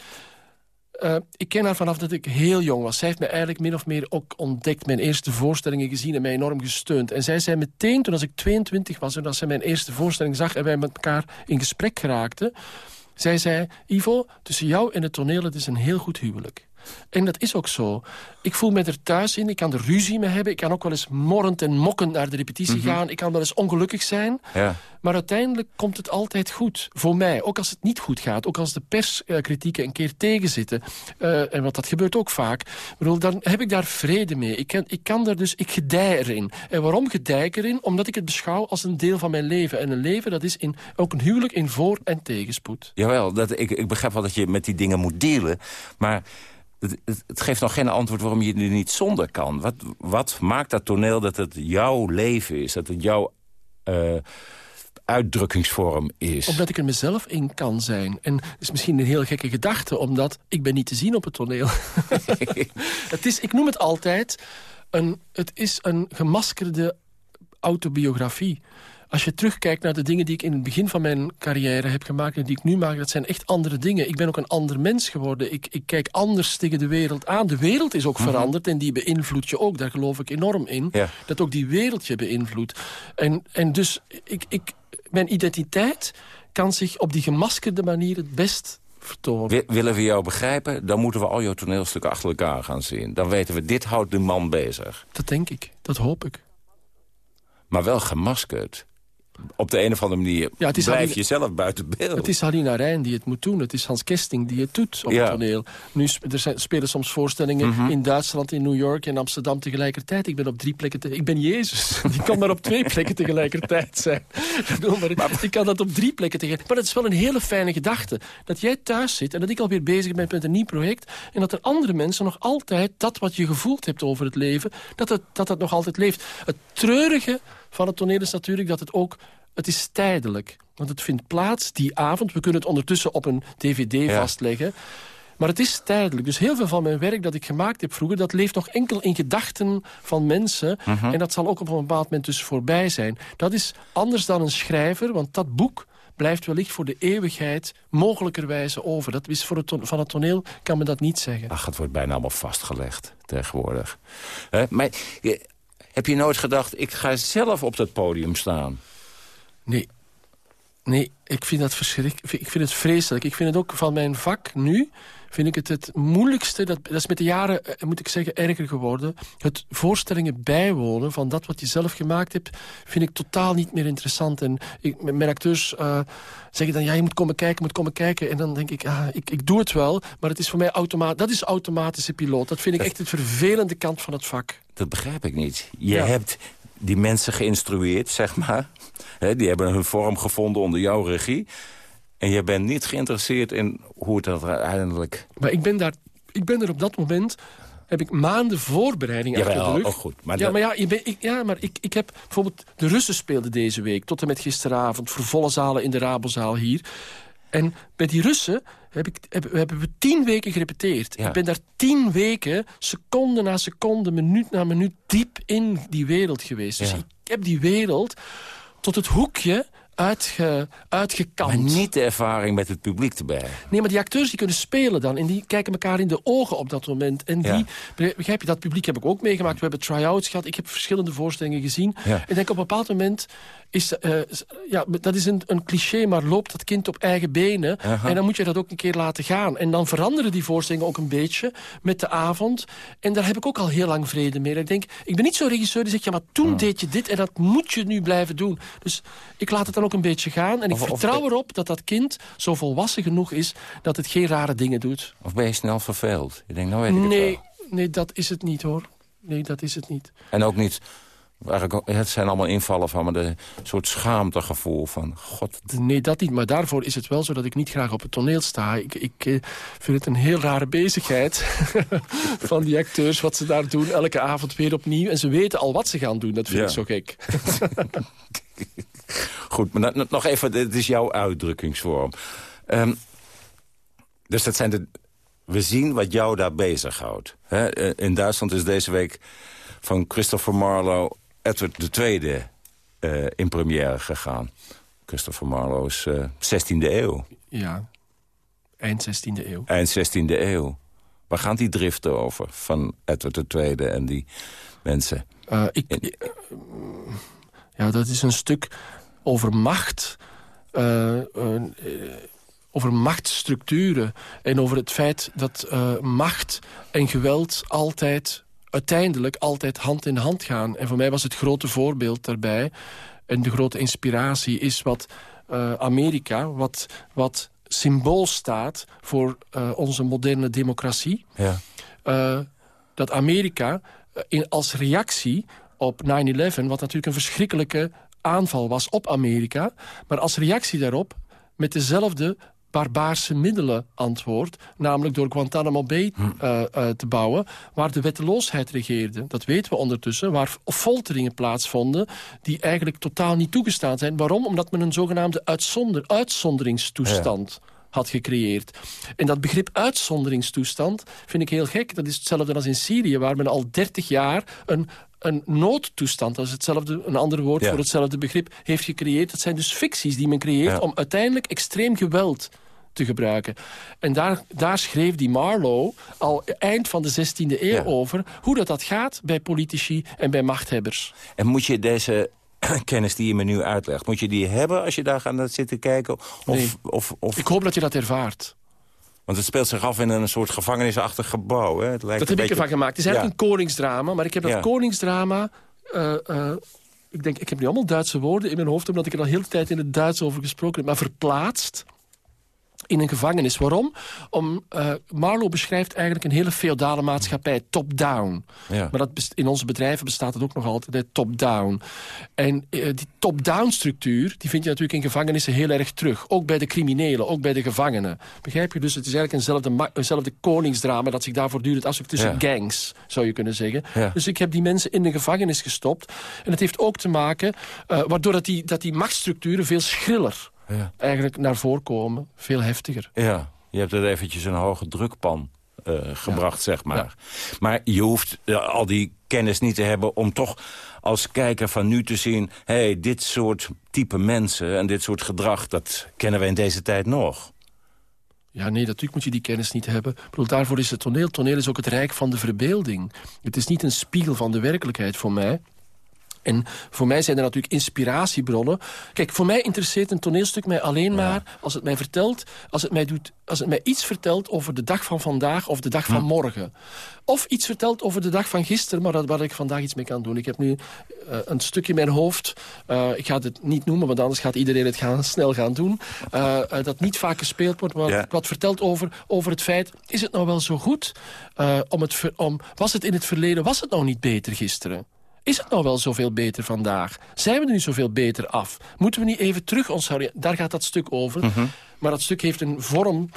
Eh, ik ken haar vanaf dat ik heel jong was. Zij heeft me eigenlijk min of meer ook ontdekt. Mijn eerste voorstellingen gezien en mij enorm gesteund. En zij zei meteen, toen als ik 22 was... en als zij mijn eerste voorstelling zag... en wij met elkaar in gesprek geraakten... zij zei, Ivo, tussen jou en het toneel... het is een heel goed huwelijk. En dat is ook zo. Ik voel me er thuis in, ik kan er ruzie mee hebben... ik kan ook wel eens morrend en mokkend naar de repetitie Mhm. gaan... ik kan wel eens ongelukkig zijn... Ja. Maar uiteindelijk komt het altijd goed. Voor mij. Ook als het niet goed gaat. Ook als de perskritieken een keer tegenzitten. Uh, en want dat gebeurt ook vaak. Ik bedoel, dan heb ik daar vrede mee. Ik kan, ik kan daar dus, ik gedij erin. En waarom gedij ik erin? Omdat ik het beschouw als een deel van mijn leven. En een leven dat is in, ook een huwelijk in voor- en tegenspoed. Jawel, dat, ik, ik begrijp wel dat je met die dingen moet dealen. Maar het, geeft nog geen antwoord waarom je er niet zonder kan. Wat, wat maakt dat toneel dat het jouw leven is? Dat het jouw uh, uitdrukkingsvorm is? Omdat ik er mezelf in kan zijn. En is misschien een heel gekke gedachte, omdat ik ben niet te zien op het toneel. het is, ik noem het altijd, een, het is een gemaskerde autobiografie. Als je terugkijkt naar de dingen die ik in het begin van mijn carrière heb gemaakt... en die ik nu maak, dat zijn echt andere dingen. Ik ben ook een ander mens geworden. Ik, ik kijk anders tegen de wereld aan. De wereld is ook mm -hmm. veranderd en die beïnvloedt je ook. Daar geloof ik enorm in. Ja. Dat ook die wereld je beïnvloedt. En, en dus, ik, ik, mijn identiteit kan zich op die gemaskerde manier het best vertonen. Wi- willen we jou begrijpen, dan moeten we al jouw toneelstukken achter elkaar gaan zien. Dan weten we, dit houdt de man bezig. Dat denk ik, dat hoop ik. Maar wel gemaskerd. Op de een of andere manier Ja, het is blijf alleen- je zelf buiten beeld. Het is Halina Rijn die het moet doen. Het is Hans Kesting die het doet op Ja. het toneel. Nu er zijn, spelen soms voorstellingen Mhm. in Duitsland, in New York en Amsterdam tegelijkertijd. Ik ben op drie plekken... Te, ik ben Jezus. Ik kan maar op twee plekken tegelijkertijd zijn. Maar ik kan dat op drie plekken tegelijk. Maar het is wel een hele fijne gedachte. Dat jij thuis zit en dat ik alweer bezig ben met een nieuw project. En dat er andere mensen nog altijd dat wat je gevoeld hebt over het leven... dat het, dat, het nog altijd leeft. Het treurige van het toneel is natuurlijk dat het ook... Het is tijdelijk. Want het vindt plaats die avond. We kunnen het ondertussen op een dvd vastleggen. Maar het is tijdelijk. Dus heel veel van mijn werk dat ik gemaakt heb vroeger... dat leeft nog enkel in gedachten van mensen. Mhm. En dat zal ook op een bepaald moment dus voorbij zijn. Dat is anders dan een schrijver, want dat boek blijft wellicht voor de eeuwigheid mogelijkerwijze over. Dat is voor het van het toneel kan men dat niet zeggen. Ach, het wordt bijna allemaal vastgelegd tegenwoordig. Hè, maar je- heb je nooit gedacht, ik ga zelf op dat podium staan? Nee. Nee, ik vind dat verschrikkelijk. Ik vind het vreselijk. Ik vind het ook van mijn vak nu... vind ik het het moeilijkste... dat, dat is met de jaren, eh, moet ik zeggen, erger geworden. Het voorstellingen bijwonen van dat wat je zelf gemaakt hebt... vind ik totaal niet meer interessant. En ik, mijn acteurs eh, zeggen dan... ja, je moet komen kijken, moet komen kijken. En dan denk ik, ah, ik, ik doe het wel... maar het is voor mij automatisch. dat is automatische piloot. Dat vind ik echt het vervelende kant van het vak. Dat begrijp ik niet. Je Ja. hebt die mensen geïnstrueerd, zeg maar. Die hebben hun vorm gevonden onder jouw regie. En je bent niet geïnteresseerd in hoe het dat uiteindelijk... Maar ik ben daar, ik ben er op dat moment... heb ik maanden voorbereiding achter Jawel, de rug. ook goed, maar ja, dat- maar ja, je ben, ik, ja, maar ik, ik heb bijvoorbeeld... De Russen speelden deze week, tot en met gisteravond... voor volle zalen in de Rabozaal hier. En bij die Russen heb ik, heb, hebben we tien weken gerepeteerd. Ik ben daar tien weken, seconde na seconde, minuut na minuut... diep in die wereld geweest. Dus Ja. ik heb die wereld tot het hoekje uitge, uitgekant. Maar niet de ervaring met het publiek erbij. Nee, maar die acteurs die kunnen spelen dan. En die kijken elkaar in de ogen op dat moment. En die, Ja. begrijp je, dat publiek heb ik ook meegemaakt. We hebben try-outs gehad. Ik heb verschillende voorstellingen gezien. Ja. En denk op een bepaald moment is... eh, ja, dat is een, een cliché, maar loopt dat kind op eigen benen. Aha. En dan moet je dat ook een keer laten gaan. En dan veranderen die voorstellingen ook een beetje met de avond. En daar heb ik ook al heel lang vrede mee. Ik denk, ik ben niet zo'n regisseur die zegt... ja, maar toen deed je dit en dat moet je nu blijven doen. Dus ik laat het dan ook een beetje gaan. En ik Of- of- vertrouw erop dat dat kind zo volwassen genoeg is... dat het geen rare dingen doet. Of ben je snel verveeld? Je denkt, nou weet ik het Nee, wel. nee, dat is het niet, hoor. Nee, dat is het niet. En ook niet... Het zijn allemaal invallen van me. De soort schaamtegevoel van... God, Nee, dat niet. Maar daarvoor is het wel zo dat ik niet graag op het toneel sta. Ik, ik eh, vind het een heel rare bezigheid van die acteurs, wat ze daar doen. Elke avond weer opnieuw. En ze weten al wat ze gaan doen. Dat vind Ja. ik zo gek. Goed, maar no- nog even, dit is jouw uitdrukkingsvorm. Ehm, dus dat zijn de... We zien wat jou daar bezighoudt. Hè? Eh, In Duitsland is deze week van Christopher Marlowe... Edward II eh in première gegaan. Christopher Marlowe is eh 16e eeuw. Ja, eind 16e eeuw. Eind 16e eeuw. Waar gaan die driften over van Edward II en die mensen? Ik, ja, dat is een stuk over macht. eh, eh, over machtsstructuren. En over het feit dat eh, macht en geweld altijd... uiteindelijk altijd hand in hand gaan. En voor mij was het grote voorbeeld daarbij... en de grote inspiratie is wat Amerika... wat, wat symbool staat voor onze moderne democratie Ja. dat Amerika in, als reactie op 9-11... wat natuurlijk een verschrikkelijke aanval was op Amerika... maar als reactie daarop met dezelfde barbaarse middelen antwoord... namelijk door Guantanamo Bay eh, eh, te bouwen... waar de wetteloosheid regeerde. Dat weten we ondertussen. Waar folteringen plaatsvonden... die eigenlijk totaal niet toegestaan zijn. Waarom? Omdat men een zogenaamde uitzonder, uitzonderingstoestand had gecreëerd. En dat begrip uitzonderingstoestand vind ik heel gek. Dat is hetzelfde als in Syrië, waar men al 30 jaar een, een noodtoestand... dat is hetzelfde, een ander woord Ja. voor hetzelfde begrip, heeft gecreëerd. Dat zijn dus ficties die men creëert Ja. om uiteindelijk extreem geweld te gebruiken. En daar, daar schreef die Marlowe al eind van de 16e eeuw Ja. over... hoe dat, dat gaat bij politici en bij machthebbers. En moet je deze kennis die je me nu uitlegt... moet je die hebben als je daar gaat zitten kijken? Of, Nee. of, of, Ik hoop dat je dat ervaart. Want het speelt zich af in een soort gevangenisachtig gebouw. Hè? Het lijkt Dat heb ik beetje- ervan gemaakt. Het is eigenlijk een koningsdrama, maar ik heb dat koningsdrama... eh, eh, ik denk, ik heb nu allemaal Duitse woorden in mijn hoofd... omdat ik er al heel de tijd in het Duits over gesproken heb... maar verplaatst in een gevangenis. Waarom? Om, eh, Marlowe beschrijft eigenlijk een hele feodale maatschappij, top-down. Ja. Maar dat in onze bedrijven bestaat het ook nog altijd, top-down. En eh, die top-down structuur, die vind je natuurlijk in gevangenissen heel erg terug. Ook bij de criminelen, ook bij de gevangenen. Begrijp je? Dus het is eigenlijk eenzelfde, eenzelfde koningsdrama... dat zich daar voortdurend afspeelt tussen Ja. gangs, zou je kunnen zeggen. Ja. Dus ik heb die mensen in de gevangenis gestopt. En het heeft ook te maken, eh, waardoor dat die, dat die machtsstructuren veel schriller Ja. eigenlijk naar voren komen. Veel heftiger. Ja, je hebt er eventjes een hoge drukpan eh, gebracht, zeg maar. Maar je hoeft eh, al die kennis niet te hebben om toch als kijker van nu te zien... hé, hey, dit soort type mensen en dit soort gedrag... dat kennen we in deze tijd nog. Ja, nee, natuurlijk moet je die kennis niet hebben. Ik bedoel, daarvoor is het toneel. Toneel is ook het rijk van de verbeelding. Het is niet een spiegel van de werkelijkheid voor mij. En voor mij zijn er natuurlijk inspiratiebronnen. Kijk, voor mij interesseert een toneelstuk mij alleen maar... als het mij vertelt, als het mij, doet, als het mij iets vertelt over de dag van vandaag... of de dag van morgen. Of iets vertelt over de dag van gisteren... maar dat, waar ik vandaag iets mee kan doen. Ik heb nu eh, een stuk in mijn hoofd... eh, ik ga het niet noemen, want anders gaat iedereen het gaan, snel gaan doen... eh, dat niet vaak gespeeld wordt, maar Ja. wat vertelt over, over het feit... is het nou wel zo goed? Om het om, was het in het verleden, was het nou niet beter gisteren? Is het nou wel zoveel beter vandaag? Zijn we er nu zoveel beter af? Moeten we niet even terug ons houden? Daar gaat dat stuk over. Maar dat stuk heeft een vorm...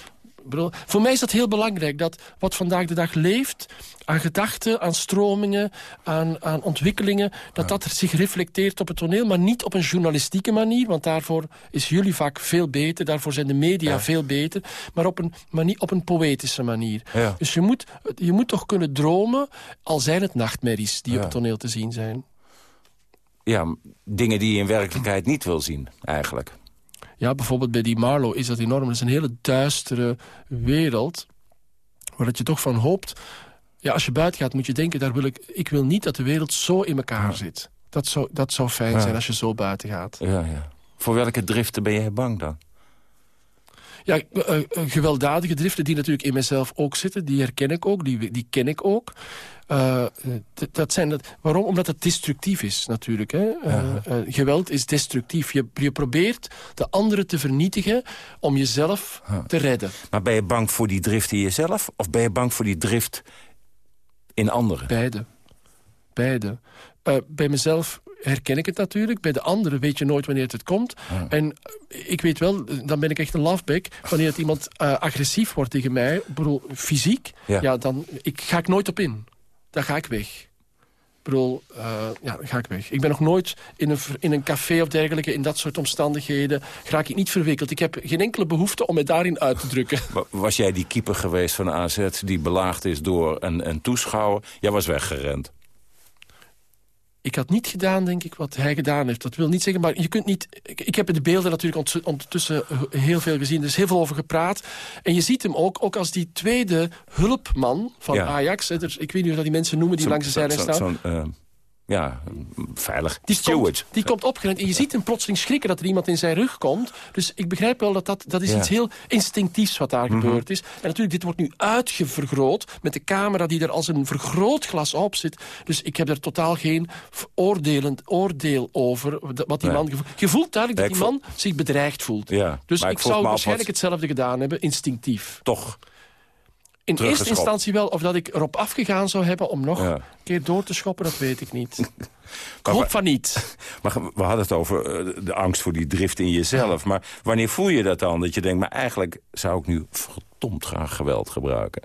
Bedoel, Voor mij is dat heel belangrijk, dat wat vandaag de dag leeft... aan gedachten, aan stromingen, aan, aan ontwikkelingen... dat dat zich reflecteert op het toneel, maar niet op een journalistieke manier... want daarvoor is jullie vak veel beter, daarvoor zijn de media veel beter... maar op een, maar niet op een poëtische manier. Ja. Dus je moet, je moet toch kunnen dromen, al zijn het nachtmerries... die op het toneel te zien zijn. Ja, dingen die je in werkelijkheid niet wil zien, eigenlijk. Ja, bijvoorbeeld bij die Marlowe is dat enorm. Het is een hele duistere wereld. Waar dat je toch van hoopt... Ja, als je buiten gaat moet je denken... Daar wil ik, ik wil niet dat de wereld zo in elkaar zit. Dat zou, dat zou fijn Ja. zijn als je zo buiten gaat. Ja, ja. Voor welke driften ben jij bang dan? Ja, eh, eh, gewelddadige driften die natuurlijk in mezelf ook zitten... die herken ik ook, die, die ken ik ook. Eh, dat zijn dat, waarom? Omdat het destructief is natuurlijk. Hè? Geweld is destructief. Je, je probeert de anderen te vernietigen om jezelf te redden. Maar ben je bang voor die drift in jezelf... of ben je bang voor die drift in anderen? Beide. Beide. Bij mezelf herken ik het natuurlijk. Bij de anderen weet je nooit wanneer het komt. En eh, ik weet wel, dan ben ik echt een lafbek. Wanneer het iemand eh, agressief wordt tegen mij, bedoel, fysiek... Ja. Ja. dan ik, ga ik nooit op in. Dan ga ik weg. Ik bedoel, eh, ja, ga ik weg. Ik ben nog nooit in een, in een café of dergelijke... in dat soort omstandigheden raak ik niet verwikkeld. Ik heb geen enkele behoefte om mij daarin uit te drukken. Wa- Was jij die keeper geweest van AZ die belaagd is door een, een toeschouwer? Jij was weggerend. Ik had niet gedaan, denk ik, wat hij gedaan heeft. Dat wil niet zeggen, maar je kunt niet... Ik, ik heb de beelden natuurlijk ondertussen heel veel gezien. Er is heel veel over gepraat. En je ziet hem ook, ook als die tweede hulpman van Ja. Ajax. hè, er- ik weet niet of dat die mensen noemen die langs de zijlijn staan. zo'n, eh, ja, veilig. Die Steward. komt, die komt opgerend en je ziet hem plotseling schrikken dat er iemand in zijn rug komt. Dus ik begrijp wel dat dat, dat is Ja. iets heel instinctiefs wat daar Mhm. gebeurd is. En natuurlijk, dit wordt nu uitgevergroot met de camera die er als een vergrootglas op zit. Dus ik heb er totaal geen oordelend oordeel over wat die Nee. man gevoelt. Je voelt duidelijk dat die man zich bedreigd voelt. Ja, Dus ik, zou waarschijnlijk wat- hetzelfde gedaan hebben, instinctief. Toch In eerste instantie wel, of dat ik erop afgegaan zou hebben om nog Ja. een keer door te schoppen, dat weet ik niet. ik hoop van niet. Maar we hadden het over eh, de angst voor die drift in jezelf. Maar wanneer voel je dat dan? Dat je denkt, maar eigenlijk zou ik nu verdomd graag geweld gebruiken.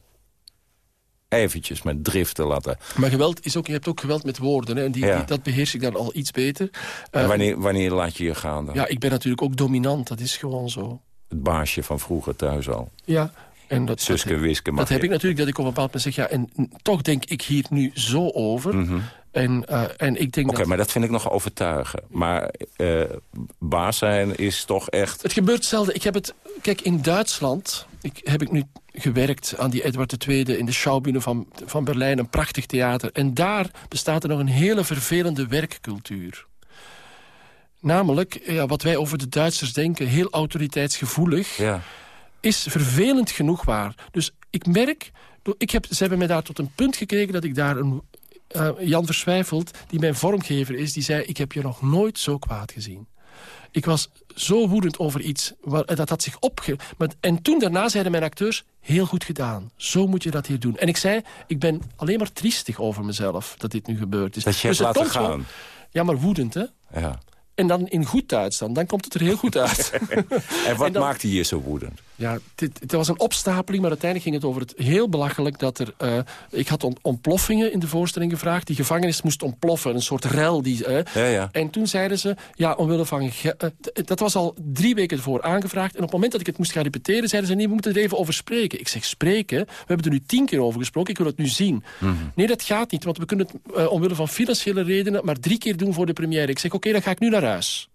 Eventjes met driften laten. Maar geweld is ook, je hebt ook geweld met woorden. Hè, en die, Ja. die- dat beheers ik dan al iets beter. En Eh, wanneer, wanneer laat je je gaan dan? Ja, ik ben natuurlijk ook dominant. Dat is gewoon zo. Het baasje van vroeger thuis al. Ja, en dat, Suske, Wiske, mag dat heb ik natuurlijk. Dat ik op een bepaald moment zeg... Ja, en toch denk ik hier nu zo over. Mhm. En, eh, en ik denk Oké, maar dat vind ik nog overtuigen. Maar eh, baas zijn is toch echt... Het gebeurt zelden. Ik heb het... Kijk, in Duitsland ik, heb ik nu gewerkt aan die Edward II... in de Schaubühne van, van Berlijn, een prachtig theater. En daar bestaat er nog een hele vervelende werkcultuur. Namelijk, ja, wat wij over de Duitsers denken, heel autoriteitsgevoelig. Ja. Is vervelend genoeg waar. Dus ik merk, ik heb, ze hebben mij daar tot een punt gekregen... dat ik daar een uh, Jan Verswijfeld, die mijn vormgever is... die zei, ik heb je nog nooit zo kwaad gezien. Ik was zo woedend over iets, dat had zich opge... En toen daarna zeiden mijn acteurs, heel goed gedaan. Zo moet je dat hier doen. En ik zei, ik ben alleen maar triestig over mezelf dat dit nu gebeurd is. Dat je dus hebt laten gaan. ja, maar woedend, hè? Ja. En dan in goed Duits dan, dan komt het er heel goed uit. en wat maakte je zo woedend? Ja, dit, het was een opstapeling, maar uiteindelijk ging het over het heel belachelijk dat er... Uh, ik had ontploffingen in de voorstelling gevraagd. Die gevangenis moest ontploffen, een soort rel. Die, uh, ja, ja. En toen zeiden ze, ja, omwille van... Uh, dat was al drie weken ervoor aangevraagd. En op het moment dat ik het moest gaan repeteren, zeiden ze... nee, we moeten er even over spreken. Ik zeg, spreken? We hebben er nu tien keer over gesproken, ik wil het nu zien. Mhm. Nee, dat gaat niet, want we kunnen het omwille van financiële redenen... maar drie keer doen voor de première. Ik zeg, oké, dan ga ik nu naar huis.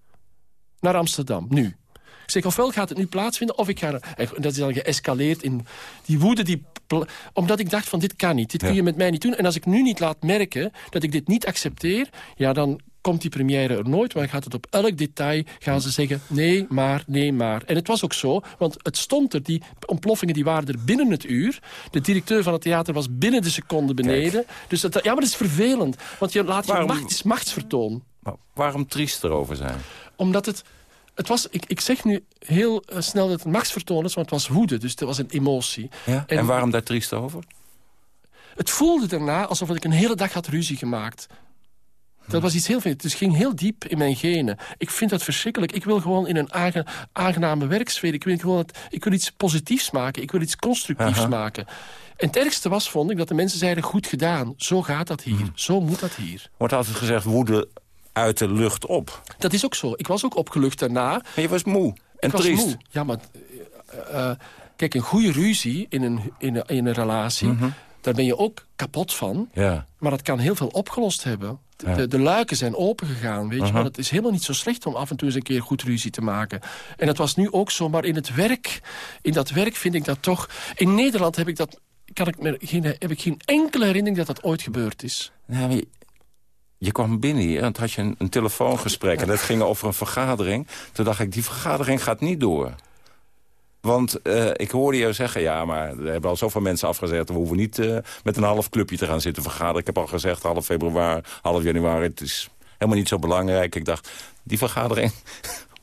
Naar Amsterdam, nu. Ik zeg, ofwel gaat het nu plaatsvinden, of ik ga... En dat is dan geëscaleerd in die woede die... Omdat ik dacht van, dit kan niet, dit kun je met mij niet doen. En als ik nu niet laat merken dat ik dit niet accepteer... ja, dan komt die première er nooit, maar gaat het op elk detail... gaan ze zeggen, nee, maar, nee, maar. En het was ook zo, want het stond er, die ontploffingen die waren er binnen het uur. De directeur van het theater was binnen de seconde beneden. Dus dat, ja, maar dat is vervelend, want je laat je macht, machtsvertoon. Waarom triest erover zijn? Omdat het het was, ik, ik zeg nu heel uh, snel dat het machtsvertoon is, want het was woede. Dus het was een emotie. Ja? En, en, waarom daar triest over? Het voelde daarna alsof ik een hele dag had ruzie gemaakt. Dat was iets heel veel. Het ging heel diep in mijn genen. Ik vind dat verschrikkelijk. Ik wil gewoon in een aangename werksfeer. Ik wil, gewoon het, ik wil iets positiefs maken. Ik wil iets constructiefs maken. En het ergste was, vond ik, dat de mensen zeiden... goed gedaan, zo gaat dat hier, hmm. zo moet dat hier. Wordt altijd gezegd, woede uit de lucht op. Dat is ook zo. Ik was ook opgelucht daarna. Maar je was moe en ik triest. Moe. Ja, maar... Uh, kijk, een goede ruzie in een, in een, in een relatie... Mhm. daar ben je ook kapot van. Ja. Maar dat kan heel veel opgelost hebben. De, de, luiken zijn opengegaan, weet je. Maar het is helemaal niet zo slecht om af en toe eens een keer goed ruzie te maken. En dat was nu ook zo, maar in het werk... in dat werk vind ik dat toch... In Nederland heb ik dat... Kan ik me geen, heb ik geen enkele herinnering dat dat ooit gebeurd is. Nou, je kwam binnen hier en had je een, telefoongesprek... en dat ging over een vergadering. Toen dacht ik, die vergadering gaat niet door. Want uh, ik hoorde je zeggen, ja, maar er hebben al zoveel mensen afgezegd... we hoeven niet uh, met een half clubje te gaan zitten vergaderen. Ik heb al gezegd, half februari, half januari, het is helemaal niet zo belangrijk. Ik dacht, die vergadering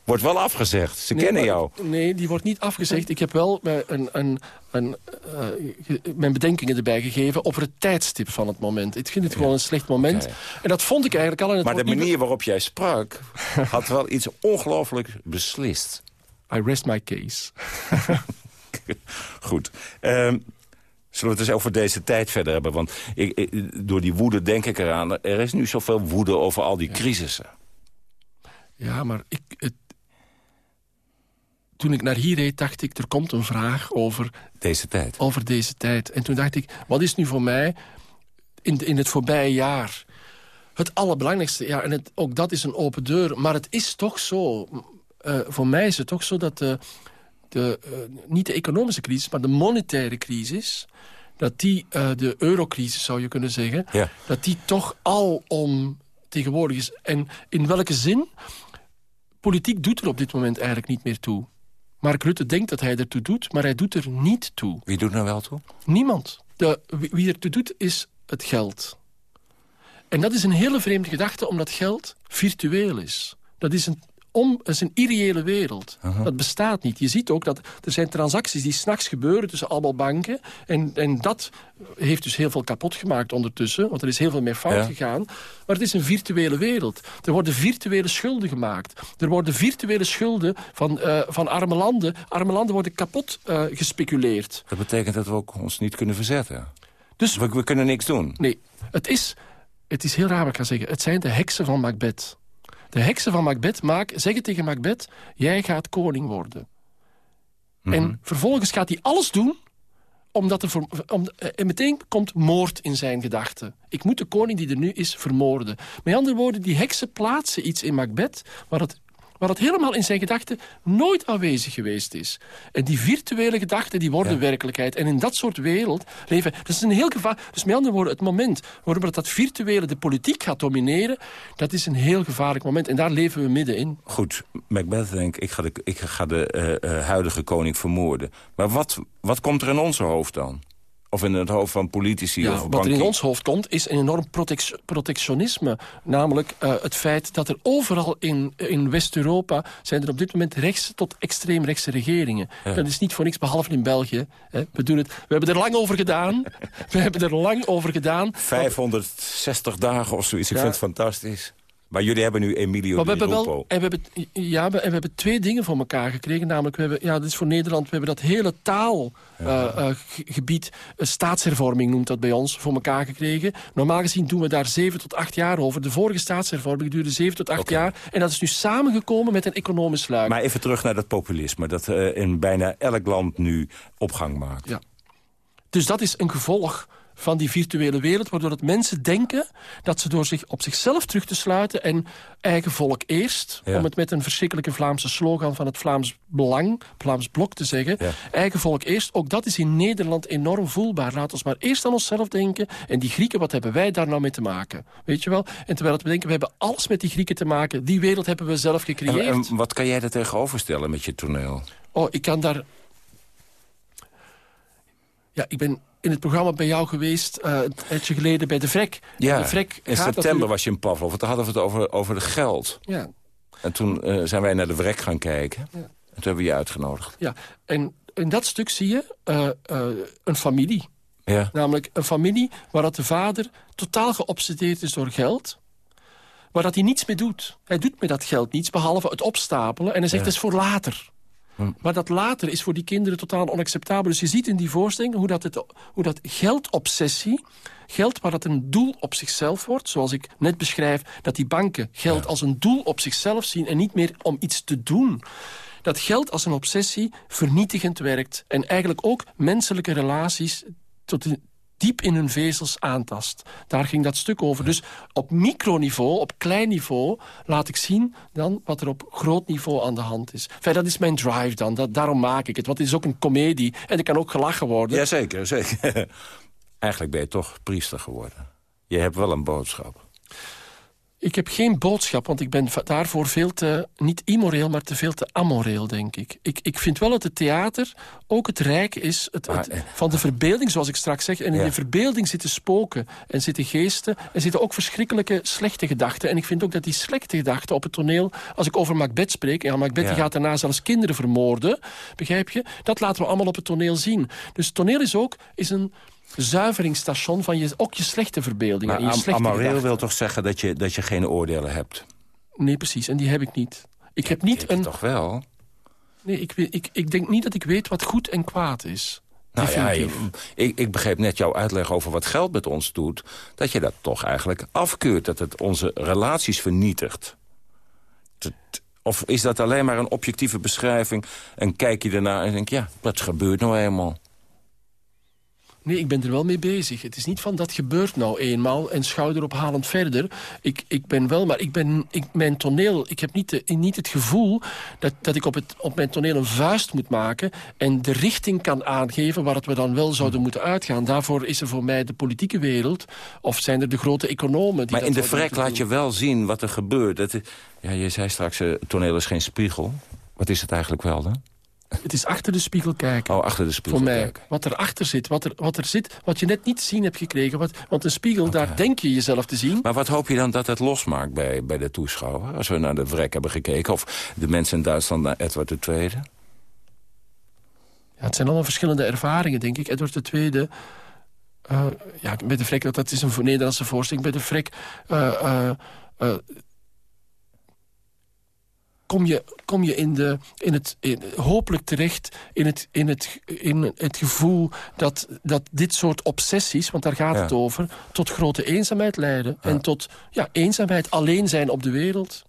wordt wel afgezegd. Ze kennen jou. Nee, die wordt niet afgezegd. Ik heb wel een, een, een, uh, mijn bedenkingen erbij gegeven over het tijdstip van het moment. Ik vind het gewoon een slecht moment. En dat vond ik eigenlijk al. En het maar de manier waarop jij sprak had wel iets ongelooflijk beslist. I rest my case. Goed. Um, Zullen we het eens over deze tijd verder hebben? Want ik, door die woede denk ik eraan... er is nu zoveel woede over al die crisissen. Ja, maar ik, het, toen ik naar hier reed, dacht ik, er komt een vraag over... Deze tijd. Over deze tijd. En toen dacht ik, wat is nu voor mij in, in het voorbije jaar... het allerbelangrijkste? Ja, en het, ook dat is een open deur. Maar het is toch zo... Uh, voor mij is het toch zo dat de, de, uh, niet de economische crisis... maar de monetaire crisis... dat die, uh, de eurocrisis zou je kunnen zeggen... Ja. dat die toch al om tegenwoordig is. En in welke zin? Politiek doet er op dit moment eigenlijk niet meer toe. Mark Rutte denkt dat hij ertoe doet, maar hij doet er niet toe. Wie doet er wel toe? Niemand. De, wie ertoe doet, is het geld. En dat is een hele vreemde gedachte, omdat geld virtueel is. Dat is een om, is een irreële wereld. Dat bestaat niet. Je ziet ook dat er zijn transacties die s'nachts gebeuren tussen allemaal banken. En, en dat heeft dus heel veel kapot gemaakt ondertussen. Want er is heel veel mee fout gegaan. Maar het is een virtuele wereld. Er worden virtuele schulden gemaakt. Er worden virtuele schulden van, uh, van arme landen. Arme landen worden kapot uh, gespeculeerd. Dat betekent dat we ook ons niet kunnen verzetten. Dus, we, we kunnen niks doen. Nee, het is, het is heel raar wat ik ga zeggen. Het zijn de heksen van Macbeth. De heksen van Macbeth maak, zeggen tegen Macbeth... jij gaat koning worden. En Mhm. vervolgens gaat hij alles doen... Omdat er om, en meteen komt moord in zijn gedachten. Ik moet de koning die er nu is vermoorden. Met andere woorden, die heksen plaatsen iets in Macbeth... waar het waar het helemaal in zijn gedachten nooit aanwezig geweest is. En die virtuele gedachten die worden werkelijkheid. En in dat soort wereld leven... Dat is een heel gevaar. Dus met andere woorden, het moment waarop dat virtuele de politiek gaat domineren... dat is een heel gevaarlijk moment. En daar leven we middenin. Goed, Macbeth denkt, ik ga de, ik ga de eh, eh, huidige koning vermoorden. Maar wat, wat komt er in onze hoofd dan? Of in het hoofd van politici ja, of Wat er in ons hoofd komt, is een enorm protectionisme. Namelijk uh, het feit dat er overal in, in West-Europa... zijn er op dit moment rechts tot extreemrechtse regeringen. Ja. Dat is niet voor niks, behalve in België. Hè. We, doen het, we hebben er lang over gedaan. we hebben er lang over gedaan. 560 dagen of zoiets, ik vind het fantastisch. Maar jullie hebben nu Emilio maar we hebben wel, en we hebben, ja, we, en we hebben twee dingen voor elkaar gekregen. Namelijk, we hebben, ja, dit is voor Nederland, we hebben dat hele taalgebied, uh, staatshervorming noemt dat bij ons, voor elkaar gekregen. Normaal gezien doen we daar zeven tot acht jaar over. De vorige staatshervorming duurde zeven tot acht jaar. En dat is nu samengekomen met een economisch luik. Maar even terug naar dat populisme, dat uh, in bijna elk land nu opgang maakt. Ja. Dus dat is een gevolg van die virtuele wereld... waardoor het mensen denken dat ze door zich op zichzelf terug te sluiten... en eigen volk eerst, ja. om het met een verschrikkelijke Vlaamse slogan... van het Vlaams Belang, Vlaams Blok te zeggen... Ja. eigen volk eerst, ook dat is in Nederland enorm voelbaar. Laat ons maar eerst aan onszelf denken. En die Grieken, wat hebben wij daar nou mee te maken? Weet je wel? En terwijl we denken, we hebben alles met die Grieken te maken. Die wereld hebben we zelf gecreëerd. En, en wat kan jij daar tegenover stellen met je toneel? Oh, ik kan daar... Ja, ik ben in het programma bij jou geweest, uh, een tijdje geleden bij de VREK. Ja, de VREK in september was je in Pavlov. Toen hadden we het over, over het geld. Ja. En toen uh, zijn wij naar de VREK gaan kijken. Ja. En toen hebben we je uitgenodigd. Ja, en in dat stuk zie je uh, een familie. Ja. Namelijk een familie waar dat de vader totaal geobsedeerd is door geld. Waar dat hij niets mee doet. Hij doet met dat geld niets, behalve het opstapelen. En hij zegt, Ja. het is voor later. Maar dat later is voor die kinderen totaal onacceptabel. Dus je ziet in die voorstelling hoe dat, het, hoe dat geldobsessie... geld waar dat een doel op zichzelf wordt... zoals ik net beschrijf, dat die banken geld als een doel op zichzelf zien... en niet meer om iets te doen. Dat geld als een obsessie vernietigend werkt... en eigenlijk ook menselijke relaties tot in, diep in hun vezels aantast. Daar ging dat stuk over. Dus op microniveau, op klein niveau... laat ik zien dan wat er op groot niveau aan de hand is. Enfin, dat is mijn drive dan. Dat, daarom maak ik het. Want het is ook een komedie. En er kan ook gelachen worden. Jazeker, zeker. Eigenlijk ben je toch priester geworden. Je hebt wel een boodschap. Ik heb geen boodschap, want ik ben daarvoor veel te... niet immoreel, maar te veel te amoreel, denk ik. Ik, ik vind wel dat het theater ook het rijk is het, het, van de verbeelding, zoals ik straks zeg. En in Ja. de verbeelding zitten spoken en zitten geesten... en zitten ook verschrikkelijke slechte gedachten. En ik vind ook dat die slechte gedachten op het toneel... als ik over Macbeth spreek... ja, Macbeth Ja. die gaat daarna zelfs kinderen vermoorden, begrijp je? Dat laten we allemaal op het toneel zien. Dus toneel is ook is een zuiveringsstation van je, ook je slechte verbeeldingen. Maar en je am- slechte gedachten. wil toch zeggen dat je, dat je geen oordelen hebt? Nee, precies. En die heb ik niet. Ik heb niet een... Toch wel? Nee, ik, ik, ik denk niet dat ik weet wat goed en kwaad is. Nou ja, je- ik, ik begreep net jouw uitleg over wat geld met ons doet... dat je dat toch eigenlijk afkeurt, dat het onze relaties vernietigt. Of is dat alleen maar een objectieve beschrijving... en kijk je ernaar en denk ja, dat gebeurt nou eenmaal. Nee, ik ben er wel mee bezig. Het is niet van dat gebeurt nou eenmaal en schouderophalend verder. Ik, ik ben wel, maar ik ben, ik, mijn toneel... Ik heb niet, de, niet het gevoel dat, dat ik op, het, op mijn toneel een vuist moet maken... en de richting kan aangeven waar het we dan wel zouden moeten uitgaan. Daarvoor is er voor mij de politieke wereld... of zijn er de grote economen... Die Maar in de vrek laat je wel zien wat er gebeurt. Dat, ja, je zei straks, eh, toneel is geen spiegel. Wat is het eigenlijk wel dan? Het is achter de spiegel kijken. Oh, achter de spiegel Voor mij. kijken. Wat erachter zit. Wat er, wat er zit. Wat je net niet te zien hebt gekregen. Wat, want een spiegel, daar denk je jezelf te zien. Maar wat hoop je dan dat het losmaakt bij, bij de toeschouwer? Als we naar de vrek hebben gekeken. Of de mensen in Duitsland naar Edward II. Ja, het zijn allemaal verschillende ervaringen, denk ik. Edward II... eh ja, bij de Vrek, dat is een Nederlandse voorstelling. Bij de Vrek... eh, eh, kom je, kom je in de, in het, in, hopelijk terecht in het, in het, in het gevoel dat, dat dit soort obsessies, want daar gaat Ja. het over, tot grote eenzaamheid leiden. En tot ja, eenzaamheid, alleen zijn op de wereld.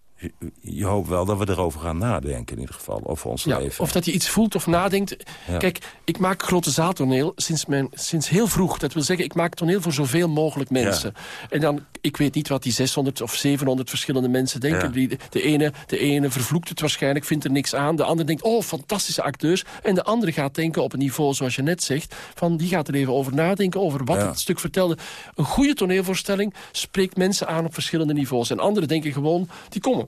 Je, hoopt wel dat we erover gaan nadenken in ieder geval, over ons Ja, leven. of dat je iets voelt of nadenkt. Ja. Kijk, ik maak grote zaaltoneel sinds, mijn, sinds heel vroeg. Dat wil zeggen, ik maak toneel voor zoveel mogelijk mensen. En dan, ik weet niet wat die 600 of 700 verschillende mensen denken. Die, de, ene, de ene vervloekt het waarschijnlijk, vindt er niks aan. De ander denkt, oh, fantastische acteurs. En de andere gaat denken op een niveau, zoals je net zegt... van die gaat er even over nadenken, over wat het stuk vertelde. Een goede toneelvoorstelling spreekt mensen aan op verschillende niveaus. En anderen denken gewoon, die komen...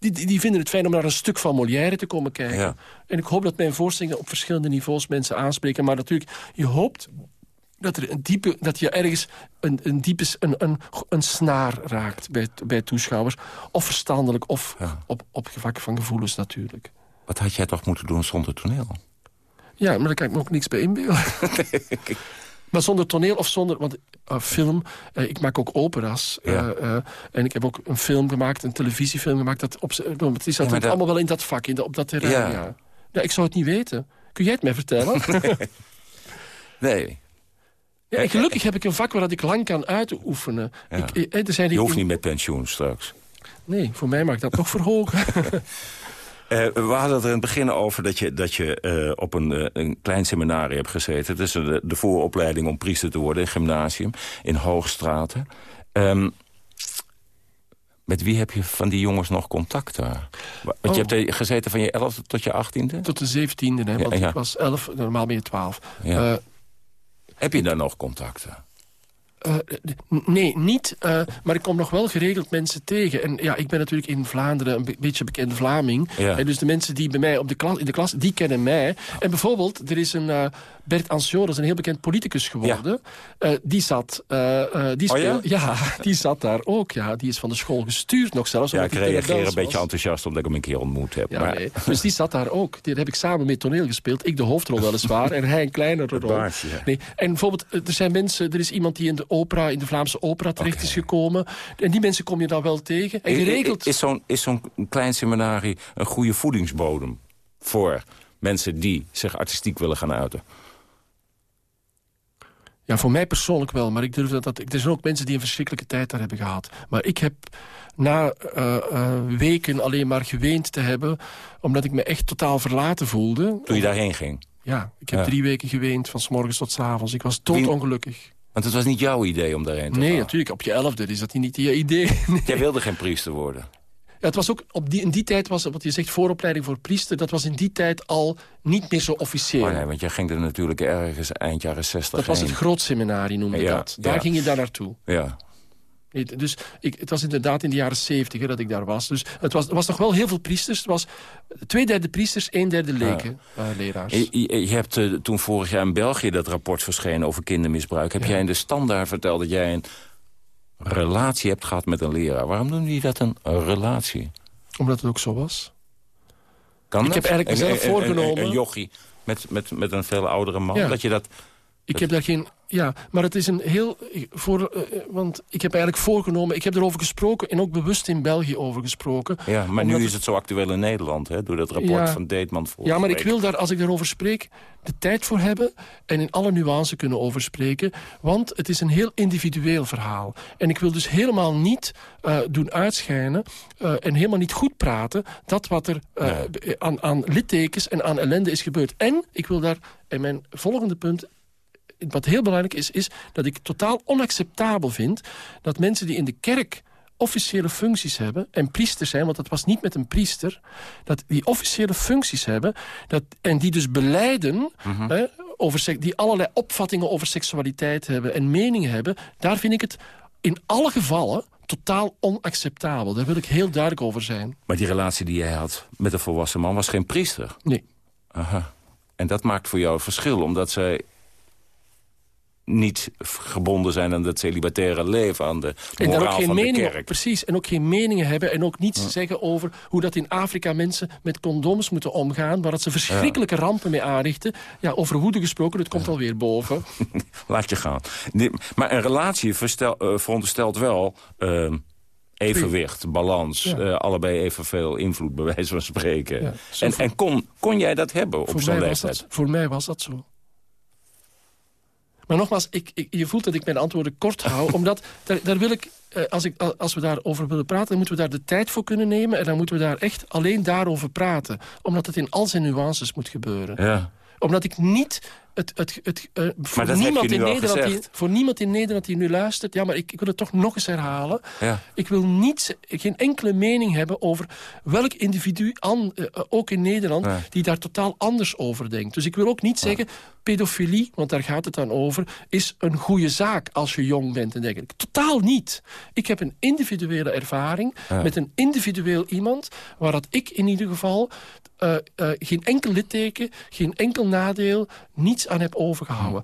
Die, die, vinden het fijn om naar een stuk van Molière te komen kijken. Ja. En ik hoop dat mijn voorstellingen op verschillende niveaus mensen aanspreken. Maar natuurlijk, je hoopt dat, er een diepe, dat je ergens een, een, diepe, een, een, een snaar raakt bij, bij toeschouwers. Of verstandelijk, of op, op van gevoelens natuurlijk. Wat had jij toch moeten doen zonder toneel? Ja, maar daar kan ik me ook niks bij inbeelden. Maar zonder toneel of zonder want, eh, film... eh, ik maak ook opera's. Ja. eh, en ik heb ook een film gemaakt, een televisiefilm gemaakt. Dat op, het is natuurlijk dat- allemaal wel in dat vak, in de, op dat terrein. Ja. Ja. Ja. ik zou het niet weten. Kun jij het mij vertellen? Nee. Ja, gelukkig heb ik een vak waar dat ik lang kan uitoefenen. Ja. Ik, er zijn Je die- hoeft niet met pensioen straks. Nee, voor mij mag ik dat nog verhogen. Eh, we hadden het er in het begin over dat je, dat je eh, op een, eh, een klein seminarie hebt gezeten. Het is de, de vooropleiding om priester te worden, in gymnasium, in Hoogstraten. Ehm, met wie heb je van die jongens nog contact daar? Want Oh. je hebt er gezeten van je 11 tot je 18e? Tot de zeventiende, hè, want Ja, ja. ik was elf, normaal ben je twaalf. Ja. Eh, heb je daar nog contacten? Eh, nee, niet. eh, maar ik kom nog wel geregeld mensen tegen. En ja, ik ben natuurlijk in Vlaanderen een be- beetje bekende Vlaming. Ja. En dus de mensen die bij mij op de klas, in de klas, die kennen mij. En bijvoorbeeld, er is een eh, Bert Anciot, dat is een heel bekend politicus geworden. Eh, die zat... eh, eh, die Oh ja? ja, die zat daar ook. Ja, die is van de school gestuurd nog zelfs. Ja, ik reageer een beetje enthousiast omdat ik hem een keer ontmoet heb. Ja, maar, nee. Dus die zat daar ook. Die heb ik samen met toneel gespeeld. Ik de hoofdrol weliswaar en hij een kleinere rol. ja. Nee. En bijvoorbeeld, eh, er zijn mensen... Er is iemand die in de opera, in de Vlaamse opera terecht is gekomen. En die mensen kom je dan wel tegen. En geregeld... Is zo'n is zo'n klein seminarie een goede voedingsbodem voor mensen die zich artistiek willen gaan uiten? Ja, voor mij persoonlijk wel. Maar ik durf dat, dat, er zijn ook mensen die een verschrikkelijke tijd daar hebben gehad. Maar ik heb na eh, eh, weken alleen maar geweend te hebben... omdat ik me echt totaal verlaten voelde. Toen je daarheen ging? Ja, ik heb Ja. drie weken geweend, van s morgens tot s avonds. Ik was doodongelukkig. Want het was niet jouw idee om daarheen te Nee, gaan. natuurlijk, op je elfde is dat niet je idee. Nee. Jij wilde geen priester worden. Ja, het was ook op die, in die tijd was, wat je zegt, vooropleiding voor priester... dat was in die tijd al niet meer zo officieel. Maar nee, want jij ging er natuurlijk ergens eind jaren 60 dat was het grootseminarie, noemde Ja, dat. Daar ja. ging je daar naartoe. Ja. Dus ik, het was inderdaad in de jaren zeventig dat ik daar was. Dus het was, er was nog wel heel veel priesters. Het was twee derde priesters, een derde leken, eh, leraars. Je, je- je hebt eh, toen vorig jaar in België dat rapport verschenen over kindermisbruik. Heb jij in de standaard verteld dat jij een relatie hebt gehad met een leraar? Waarom noemde die dat een relatie? Omdat het ook zo was. Kan Ik dat? heb eigenlijk mezelf een- voorgenomen- Een, een jochie met, met, met een veel oudere man. Ja. Dat je dat... Ik heb daar geen... Ja, maar het is een heel... Voor, eh, want ik heb eigenlijk voorgenomen... Ik heb erover gesproken en ook bewust in België over gesproken. Ja, maar nu is het zo actueel in Nederland, hè, door dat rapport Ja. van Deetman. Ja, maar ik wil daar, als ik daarover spreek, de tijd voor hebben... en in alle nuances kunnen over spreken. Want het is een heel individueel verhaal. En ik wil dus helemaal niet eh, doen uitschijnen... eh, en helemaal niet goed praten... dat wat er aan, aan littekens en aan ellende is gebeurd. En ik wil daar, en mijn volgende punt... Wat heel belangrijk is, is dat ik totaal onacceptabel vind... dat mensen die in de kerk officiële functies hebben... en priesters zijn, want dat was niet met een priester... dat die officiële functies hebben... Dat, en die dus beleiden... hè, over, die allerlei opvattingen over seksualiteit hebben... en meningen hebben... daar vind ik het in alle gevallen totaal onacceptabel. Daar wil ik heel duidelijk over zijn. Maar die relatie die jij had met een volwassen man was geen priester? Nee. Aha. En dat maakt voor jou een verschil, omdat zij niet gebonden zijn aan het celibataire leven, aan de En daar ook moraal geen van de kerk. precies, en ook geen meningen hebben... en ook niets zeggen over hoe dat in Afrika mensen met condooms moeten omgaan... waar dat ze verschrikkelijke rampen mee aanrichten. Ja, over woede gesproken, dat komt alweer boven. Laat je gaan. Nee, maar een relatie verstel, eh, veronderstelt wel ehm, evenwicht, balans. Ja. eh, allebei evenveel invloed, bij wijze van spreken. Ja, en en kon, kon jij dat hebben op zo'n leeftijd? dat, voor mij was dat zo. Maar nogmaals, ik, ik, je voelt dat ik mijn antwoorden kort hou... omdat daar, daar wil ik eh, als, ik, als we daarover willen praten... dan moeten we daar de tijd voor kunnen nemen... en dan moeten we daar echt alleen daarover praten. Omdat het in al zijn nuances moet gebeuren. Ja. Omdat ik niet het, het, het, uh, voor, niemand in Nederland die, voor niemand in Nederland die nu luistert... ja, maar ik, ik wil het toch nog eens herhalen. Ja. Ik wil niet, geen enkele mening hebben over welk individu, an, eh, ook in Nederland... Ja. die daar totaal anders over denkt. Dus ik wil ook niet zeggen, pedofilie, want daar gaat het dan over... is een goede zaak als je jong bent en dergelijke. Totaal niet. Ik heb een individuele ervaring met een individueel iemand... waar dat ik in ieder geval eh, eh, geen enkel litteken, geen enkel nadeel... niets aan heb overgehouden.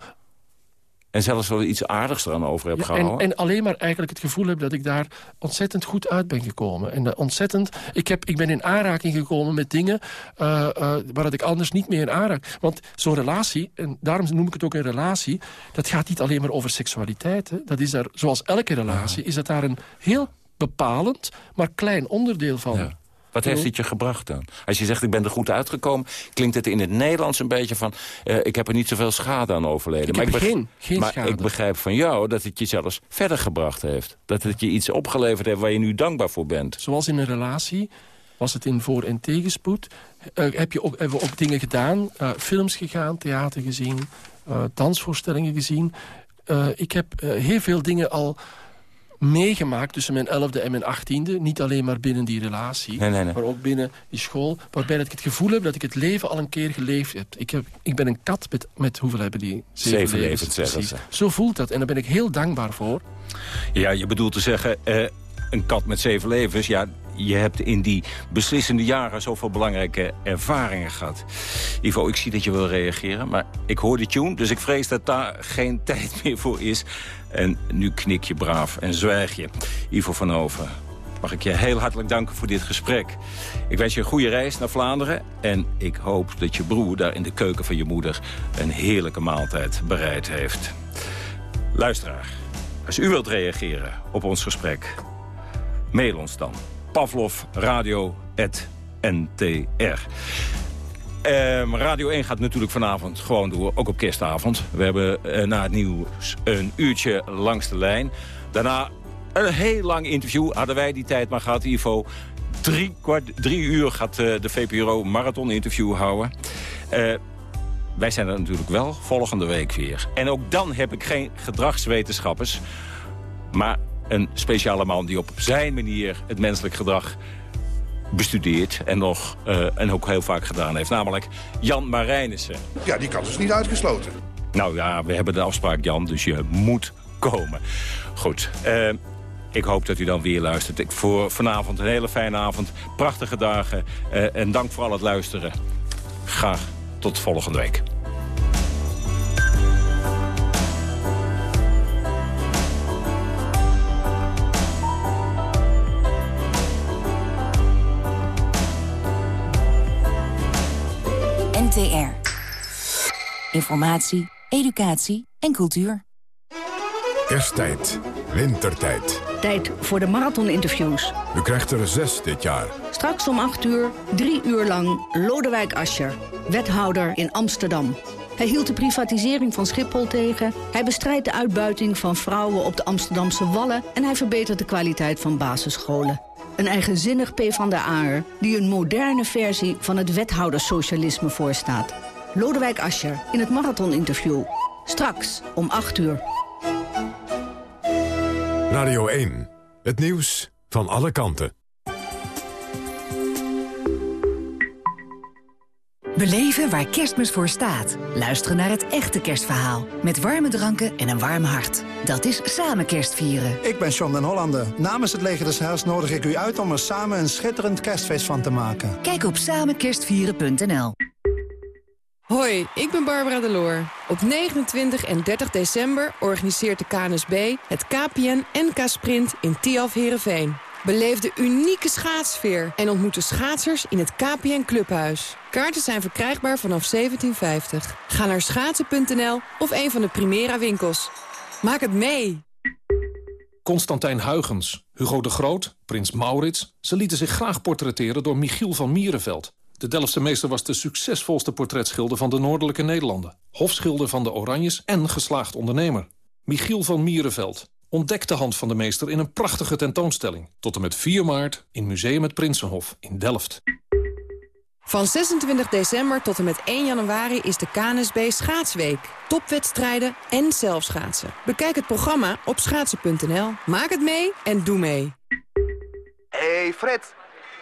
En zelfs wel iets aardigs eraan over heb Ja, en, gehouden. en alleen maar eigenlijk het gevoel heb dat ik daar ontzettend goed uit ben gekomen. En dat ontzettend, ik, heb, ik ben in aanraking gekomen met dingen eh, eh, waar dat ik anders niet meer in aanraak. Want zo'n relatie, en daarom noem ik het ook een relatie... dat gaat niet alleen maar over seksualiteit. Hè. Dat is daar, zoals elke relatie, is dat daar een heel bepalend, maar klein onderdeel van. Wat heeft dit je gebracht dan? Als je zegt, ik ben er goed uitgekomen... klinkt het in het Nederlands een beetje van... eh, ik heb er niet zoveel schade aan overleden. Ik maar ik beg- geen- geen maar schade. ik begrijp van jou dat het je zelfs verder gebracht heeft. Dat het je iets opgeleverd heeft waar je nu dankbaar voor bent. Zoals in een relatie was het in voor- en tegenspoed. Eh, heb je ook, hebben we ook dingen gedaan. eh, films gegaan, theater gezien, dansvoorstellingen gezien. Ik heb heel veel dingen al meegemaakt tussen mijn 11e en mijn 18e. Niet alleen maar binnen die relatie, Nee, nee, nee. maar ook binnen die school. Waarbij dat ik het gevoel heb dat ik het leven al een keer geleefd heb. Ik, heb, ik ben een kat met, met hoeveel hebben die? Zeven levens, zeggen precies. ze. Zo voelt dat en daar ben ik heel dankbaar voor. Ja, je bedoelt te zeggen, eh, een kat met zeven levens... ja, je hebt in die beslissende jaren zoveel belangrijke ervaringen gehad. Ivo, ik zie dat je wil reageren, maar ik hoor de tune... dus ik vrees dat daar geen tijd meer voor is. En nu knik je braaf en zwijg je. Ivo van Hoven, mag ik je heel hartelijk danken voor dit gesprek. Ik wens je een goede reis naar Vlaanderen... en ik hoop dat je broer daar in de keuken van je moeder... een heerlijke maaltijd bereid heeft. Luisteraar, als u wilt reageren op ons gesprek... mail ons dan. Pavlovradio.ntr Ehm, Radio 1 gaat natuurlijk vanavond gewoon door, ook op kerstavond. We hebben eh, na het nieuws een uurtje langs de lijn. Daarna een heel lang interview. Hadden wij die tijd maar gehad, Ivo. Drie, kwart, drie uur gaat eh, de VPRO marathon interview houden. Eh, wij zijn er natuurlijk wel volgende week weer. En ook dan heb ik geen gedragswetenschappers... maar een speciale man die op zijn manier het menselijk gedrag bestudeerd... en, nog, eh, en ook heel vaak gedaan heeft. Namelijk Jan Marijnissen. Ja, die kans is niet uitgesloten. Nou ja, we hebben de afspraak, Jan, dus je moet komen. Goed, eh, ik hoop dat u dan weer luistert. Ik voor vanavond een hele fijne avond, prachtige dagen... eh, en dank voor al het luisteren. Graag tot volgende week. NTR. Informatie, educatie en cultuur. Kersttijd, wintertijd. Tijd voor de marathoninterviews. U krijgt er zes dit jaar. Straks om 8 uur, drie uur lang Lodewijk Asscher, wethouder in Amsterdam. Hij hield de privatisering van Schiphol tegen. Hij bestrijdt de uitbuiting van vrouwen op de Amsterdamse wallen... en hij verbetert de kwaliteit van basisscholen. Een eigenzinnig P van de Aar die een moderne versie van het wethoudersocialisme voorstaat. Lodewijk Asscher in het marathoninterview. Straks om 8 uur. Radio 1. Het nieuws van alle kanten. Beleven waar kerstmis voor staat. Luisteren naar het echte kerstverhaal. Met warme dranken en een warm hart. Dat is samen kerstvieren. Ik ben John den Hollander. Namens het Leger des Heils nodig ik u uit om er samen een schitterend kerstfeest van te maken. Kijk op samenkerstvieren.nl Hoi, ik ben Barbara Deloor. Op 29 en 30 december organiseert de KNSB het KPN NK Sprint in Tiaf Herenveen. Beleef de unieke schaatsfeer en ontmoet de schaatsers in het KPN Clubhuis. Kaarten zijn verkrijgbaar vanaf 1750. Ga naar schaatsen.nl of een van de Primera winkels. Maak het mee! Constantijn Huygens, Hugo de Groot, prins Maurits... ze lieten zich graag portretteren door Michiel van Mierenveld. De Delftse meester was de succesvolste portretschilder van de Noordelijke Nederlanden. Hofschilder van de Oranjes en geslaagd ondernemer. Michiel van Mierenveld. Ontdek de hand van de meester in een prachtige tentoonstelling. Tot en met 4 maart in Museum het Prinsenhof in Delft. Van 26 december tot en met 1 januari is de KNSB Schaatsweek. Topwedstrijden en zelfschaatsen. Bekijk het programma op schaatsen.nl. Maak het mee en doe mee. hey Fred,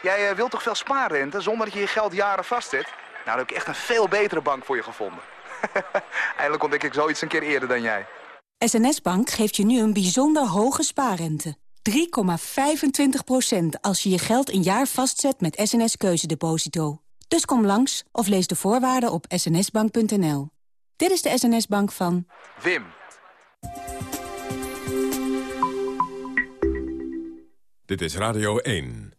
jij eh, wilt toch veel spaarrente zonder dat je je geld jaren vastzet? Nou, dan heb ik echt een veel betere bank voor je gevonden. Eindelijk ontdek ik zoiets een keer eerder dan jij. SNS Bank geeft je nu een bijzonder hoge spaarrente. 3,25% als je je geld een jaar vastzet met SNS Keuzedeposito. Dus kom langs of lees de voorwaarden op snsbank.nl. Dit is de SNS Bank van... Wim. Dit is Radio 1.